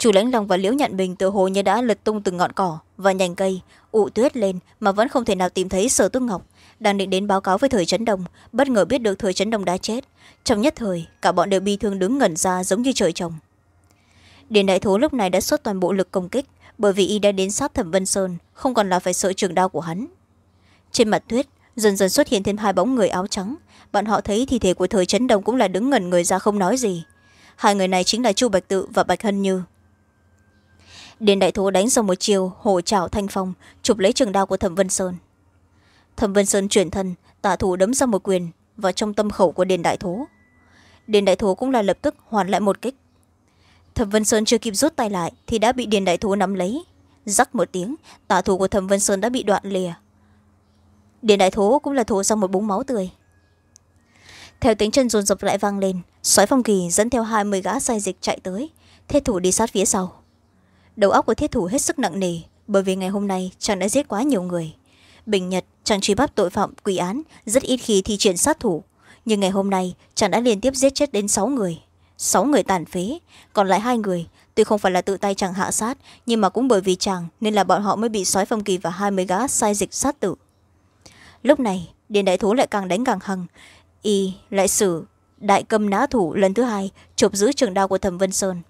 chủ lãnh long và liễu nhận bình tự hồ như đã lật tung từng ngọn cỏ và nhành cây, ụ tuyết lên mà vẫn không thể nào tìm thấy sở tước ngọc đang định đến báo cáo với thời trấn đông, bất ngờ biết được thời trấn đông đã chết. Trong nhất thời, cả bọn đều bi thương đứng ngẩn ra giống như trời trồng. Điền đại thố lúc này đã xuất toàn bộ lực công kích, bởi vì y đã đến sát thẩm vân sơn, không còn là phải sợ trường đao của hắn. Trên mặt tuyết, dần dần xuất hiện thêm hai bóng người áo trắng. Bọn họ thấy thi thể của thời trấn đông cũng là đứng ngẩn người ra không nói gì. Hai người này chính là chu bạch tự và bạch hân như. Điền đại thố đánh ra một chiều hổ trào thanh phong, chụp lấy trường đao của thẩm vân sơn thẩm vân sơn chuyển thân tả thủ đấm ra một quyền vào trong tâm khẩu của đền đại thố. Đền đại thố cũng là lập tức hoàn lại một kích. Thẩm vân sơn chưa kịp rút tay lại thì đã bị đền đại thố nắm lấy. Rắc một tiếng tả thủ của thẩm vân sơn đã bị đoạn lìa. Đền đại thố cũng là thổ ra một búng máu tươi. Theo tiếng chân dồn dập lại vang lên sói phong kỳ dẫn theo hai mươi gã sai dịch chạy tới, thiết thủ đi sát phía sau. Đầu óc của thiết thủ hết sức nặng nề, bởi vì ngày hôm nay chàng đã giết quá nhiều người bình nhật chàng truy bắt tội phạm quỷ án, rất ít khi thi triển sát thủ. Nhưng ngày hôm nay, chàng đã liên tiếp giết chết đến sáu người. Sáu người tàn phế, còn lại hai người, tuy không phải là tự tay chàng hạ sát, nhưng mà cũng bởi vì chàng nên là bọn họ mới bị sói phong kỳ và hai mươi gã sai dịch sát tử. Lúc này, điền đại thú lại càng đánh càng hăng y lại xử đại cầm nã thủ lần thứ hai chụp giữ trường đao của thẩm vân sơn.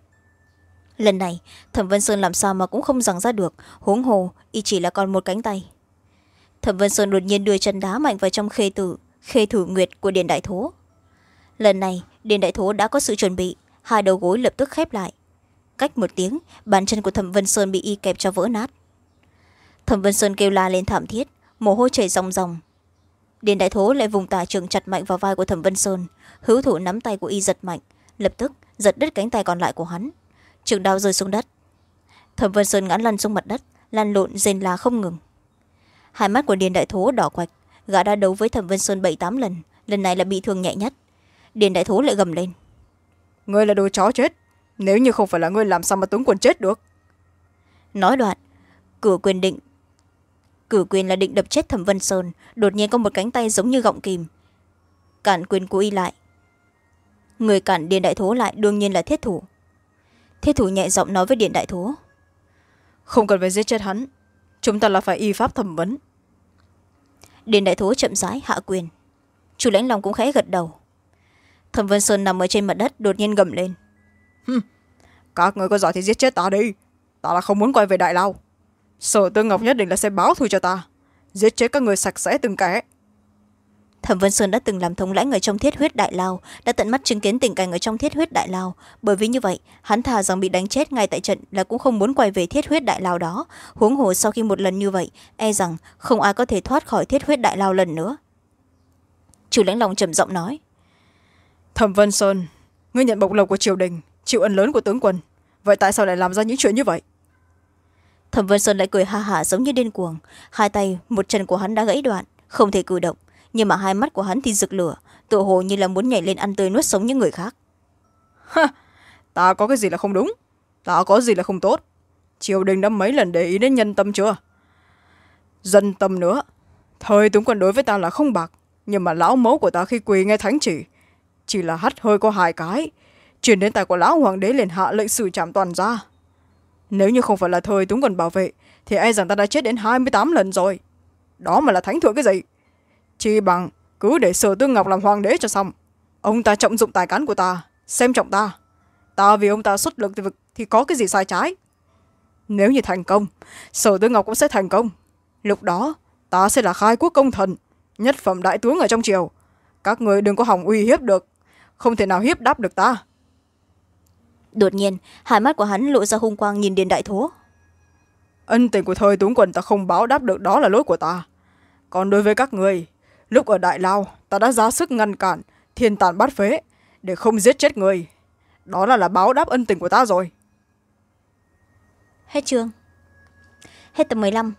Lần này, thẩm vân sơn làm sao mà cũng không rằng ra được. Huống hồ, y chỉ là còn một cánh tay thẩm vân sơn đột nhiên đưa chân đá mạnh vào trong khê tử, khê thử nguyệt của điền đại thố. Lần này điền đại thố đã có sự chuẩn bị, hai đầu gối lập tức khép lại. Cách một tiếng, bàn chân của thẩm vân sơn bị y kẹp cho vỡ nát. Thẩm vân sơn kêu la lên thảm thiết, mồ hôi chảy ròng ròng. Điền đại thố lại vùng tả trường chặt mạnh vào vai của thẩm vân sơn, hữu thủ nắm tay của y giật mạnh, lập tức giật đứt cánh tay còn lại của hắn. Trường đao rơi xuống đất. Thẩm vân sơn ngã lăn xuống mặt đất, lăn lộn rên la không ngừng hai mắt của điền đại thố đỏ quạch gã đã đấu với thẩm vân sơn bảy tám lần lần này là bị thương nhẹ nhất. Điền đại thố lại gầm lên. Ngươi là đồ chó chết nếu như không phải là ngươi làm sao mà tướng quân chết được? Nói đoạn cửa quyền định cử quyền là định đập chết thẩm vân sơn đột nhiên có một cánh tay giống như gọng kìm. Cản quyền của y lại. Người cản điền đại thố lại đương nhiên là thiết thủ. Thiết thủ nhẹ giọng nói với điện đại thố. Không cần phải giết chết hắn chúng ta là phải y pháp thẩm vấn. Điện đại thố chậm rãi hạ quyền. Chủ lãnh lòng cũng khẽ gật đầu. Thẩm vân sơn nằm ở trên mặt đất đột nhiên gầm lên. Các người có giỏi thì giết chết ta đi. Ta là không muốn quay về đại lao. Sở tương ngọc nhất định là sẽ báo thù cho ta. Giết chết các người sạch sẽ từng kẻ thẩm vân sơn đã từng làm thống lãnh ở trong thiết huyết đại lao đã tận mắt chứng kiến tình cảnh ở trong thiết huyết đại lao. Bởi vì như vậy hắn thà rằng bị đánh chết ngay tại trận là cũng không muốn quay về thiết huyết đại lao đó. Huống hồ sau khi một lần như vậy e rằng không ai có thể thoát khỏi thiết huyết đại lao lần nữa. Chủ lãnh lòng trầm giọng nói thẩm vân sơn ngươi nhận bộc lộc của triều đình chịu ân lớn của tướng quân. Vậy tại sao lại làm ra những chuyện như vậy? Thẩm vân sơn lại cười ha hả giống như điên cuồng. Hai tay một chân của hắn đã gãy đoạn không thể cử động nhưng mà hai mắt của hắn thì rực lửa, tựa hồ như là muốn nhảy lên ăn tươi nuốt sống những người khác. Ta có cái gì là không đúng? Ta có gì là không tốt? Triều đình đã mấy lần để ý đến nhân tâm chưa? Dân tâm nữa. Thời tướng quân đối với ta là không bạc, nhưng mà lão mẫu của ta khi quỳ nghe thánh chỉ chỉ là hắt hơi có hai cái. Chuyển đến tài của lão hoàng đế liền hạ lệnh xử trảm toàn ra nếu như không phải là thời túng quân bảo vệ, thì e rằng ta đã chết đến hai mươi tám lần rồi. Đó mà là thánh thượng cái gì? Chi bằng cứ để sở tương ngọc làm hoàng đế cho xong. Ông ta trọng dụng tài cán của ta xem trọng ta. Ta vì ông ta xuất lực thì, thì có cái gì sai trái? Nếu như thành công sở tương ngọc cũng sẽ thành công. Lúc đó ta sẽ là khai quốc công thần nhất phẩm đại tướng ở trong triều. Các người đừng có hỏng uy hiếp được không thể nào hiếp đáp được ta. Đột nhiên hai mắt của hắn lộ ra hung quang nhìn điền đại thố. Ân tình của thời túng quần ta không báo đáp được đó là lỗi của ta. Còn đối với các người lúc ở đại lao ta đã ra sức ngăn cản, thiên tàn bát phế, để không giết chết người. Đó là là báo đáp ân tình của ta rồi. Hết chương. Hết tập mười lăm.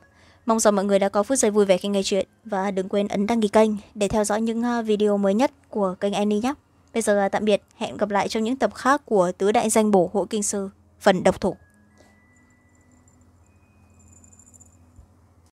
Mong rằng mọi người đã có phút giây vui vẻ khi nghe chuyện. Và đừng quên ấn đăng ký kênh để theo dõi những à, video mới nhất của kênh Annie nhé. Bây giờ là tạm biệt. Hẹn gặp lại trong những tập khác của tứ đại danh bổ hộ kinh sư, phần độc thủ.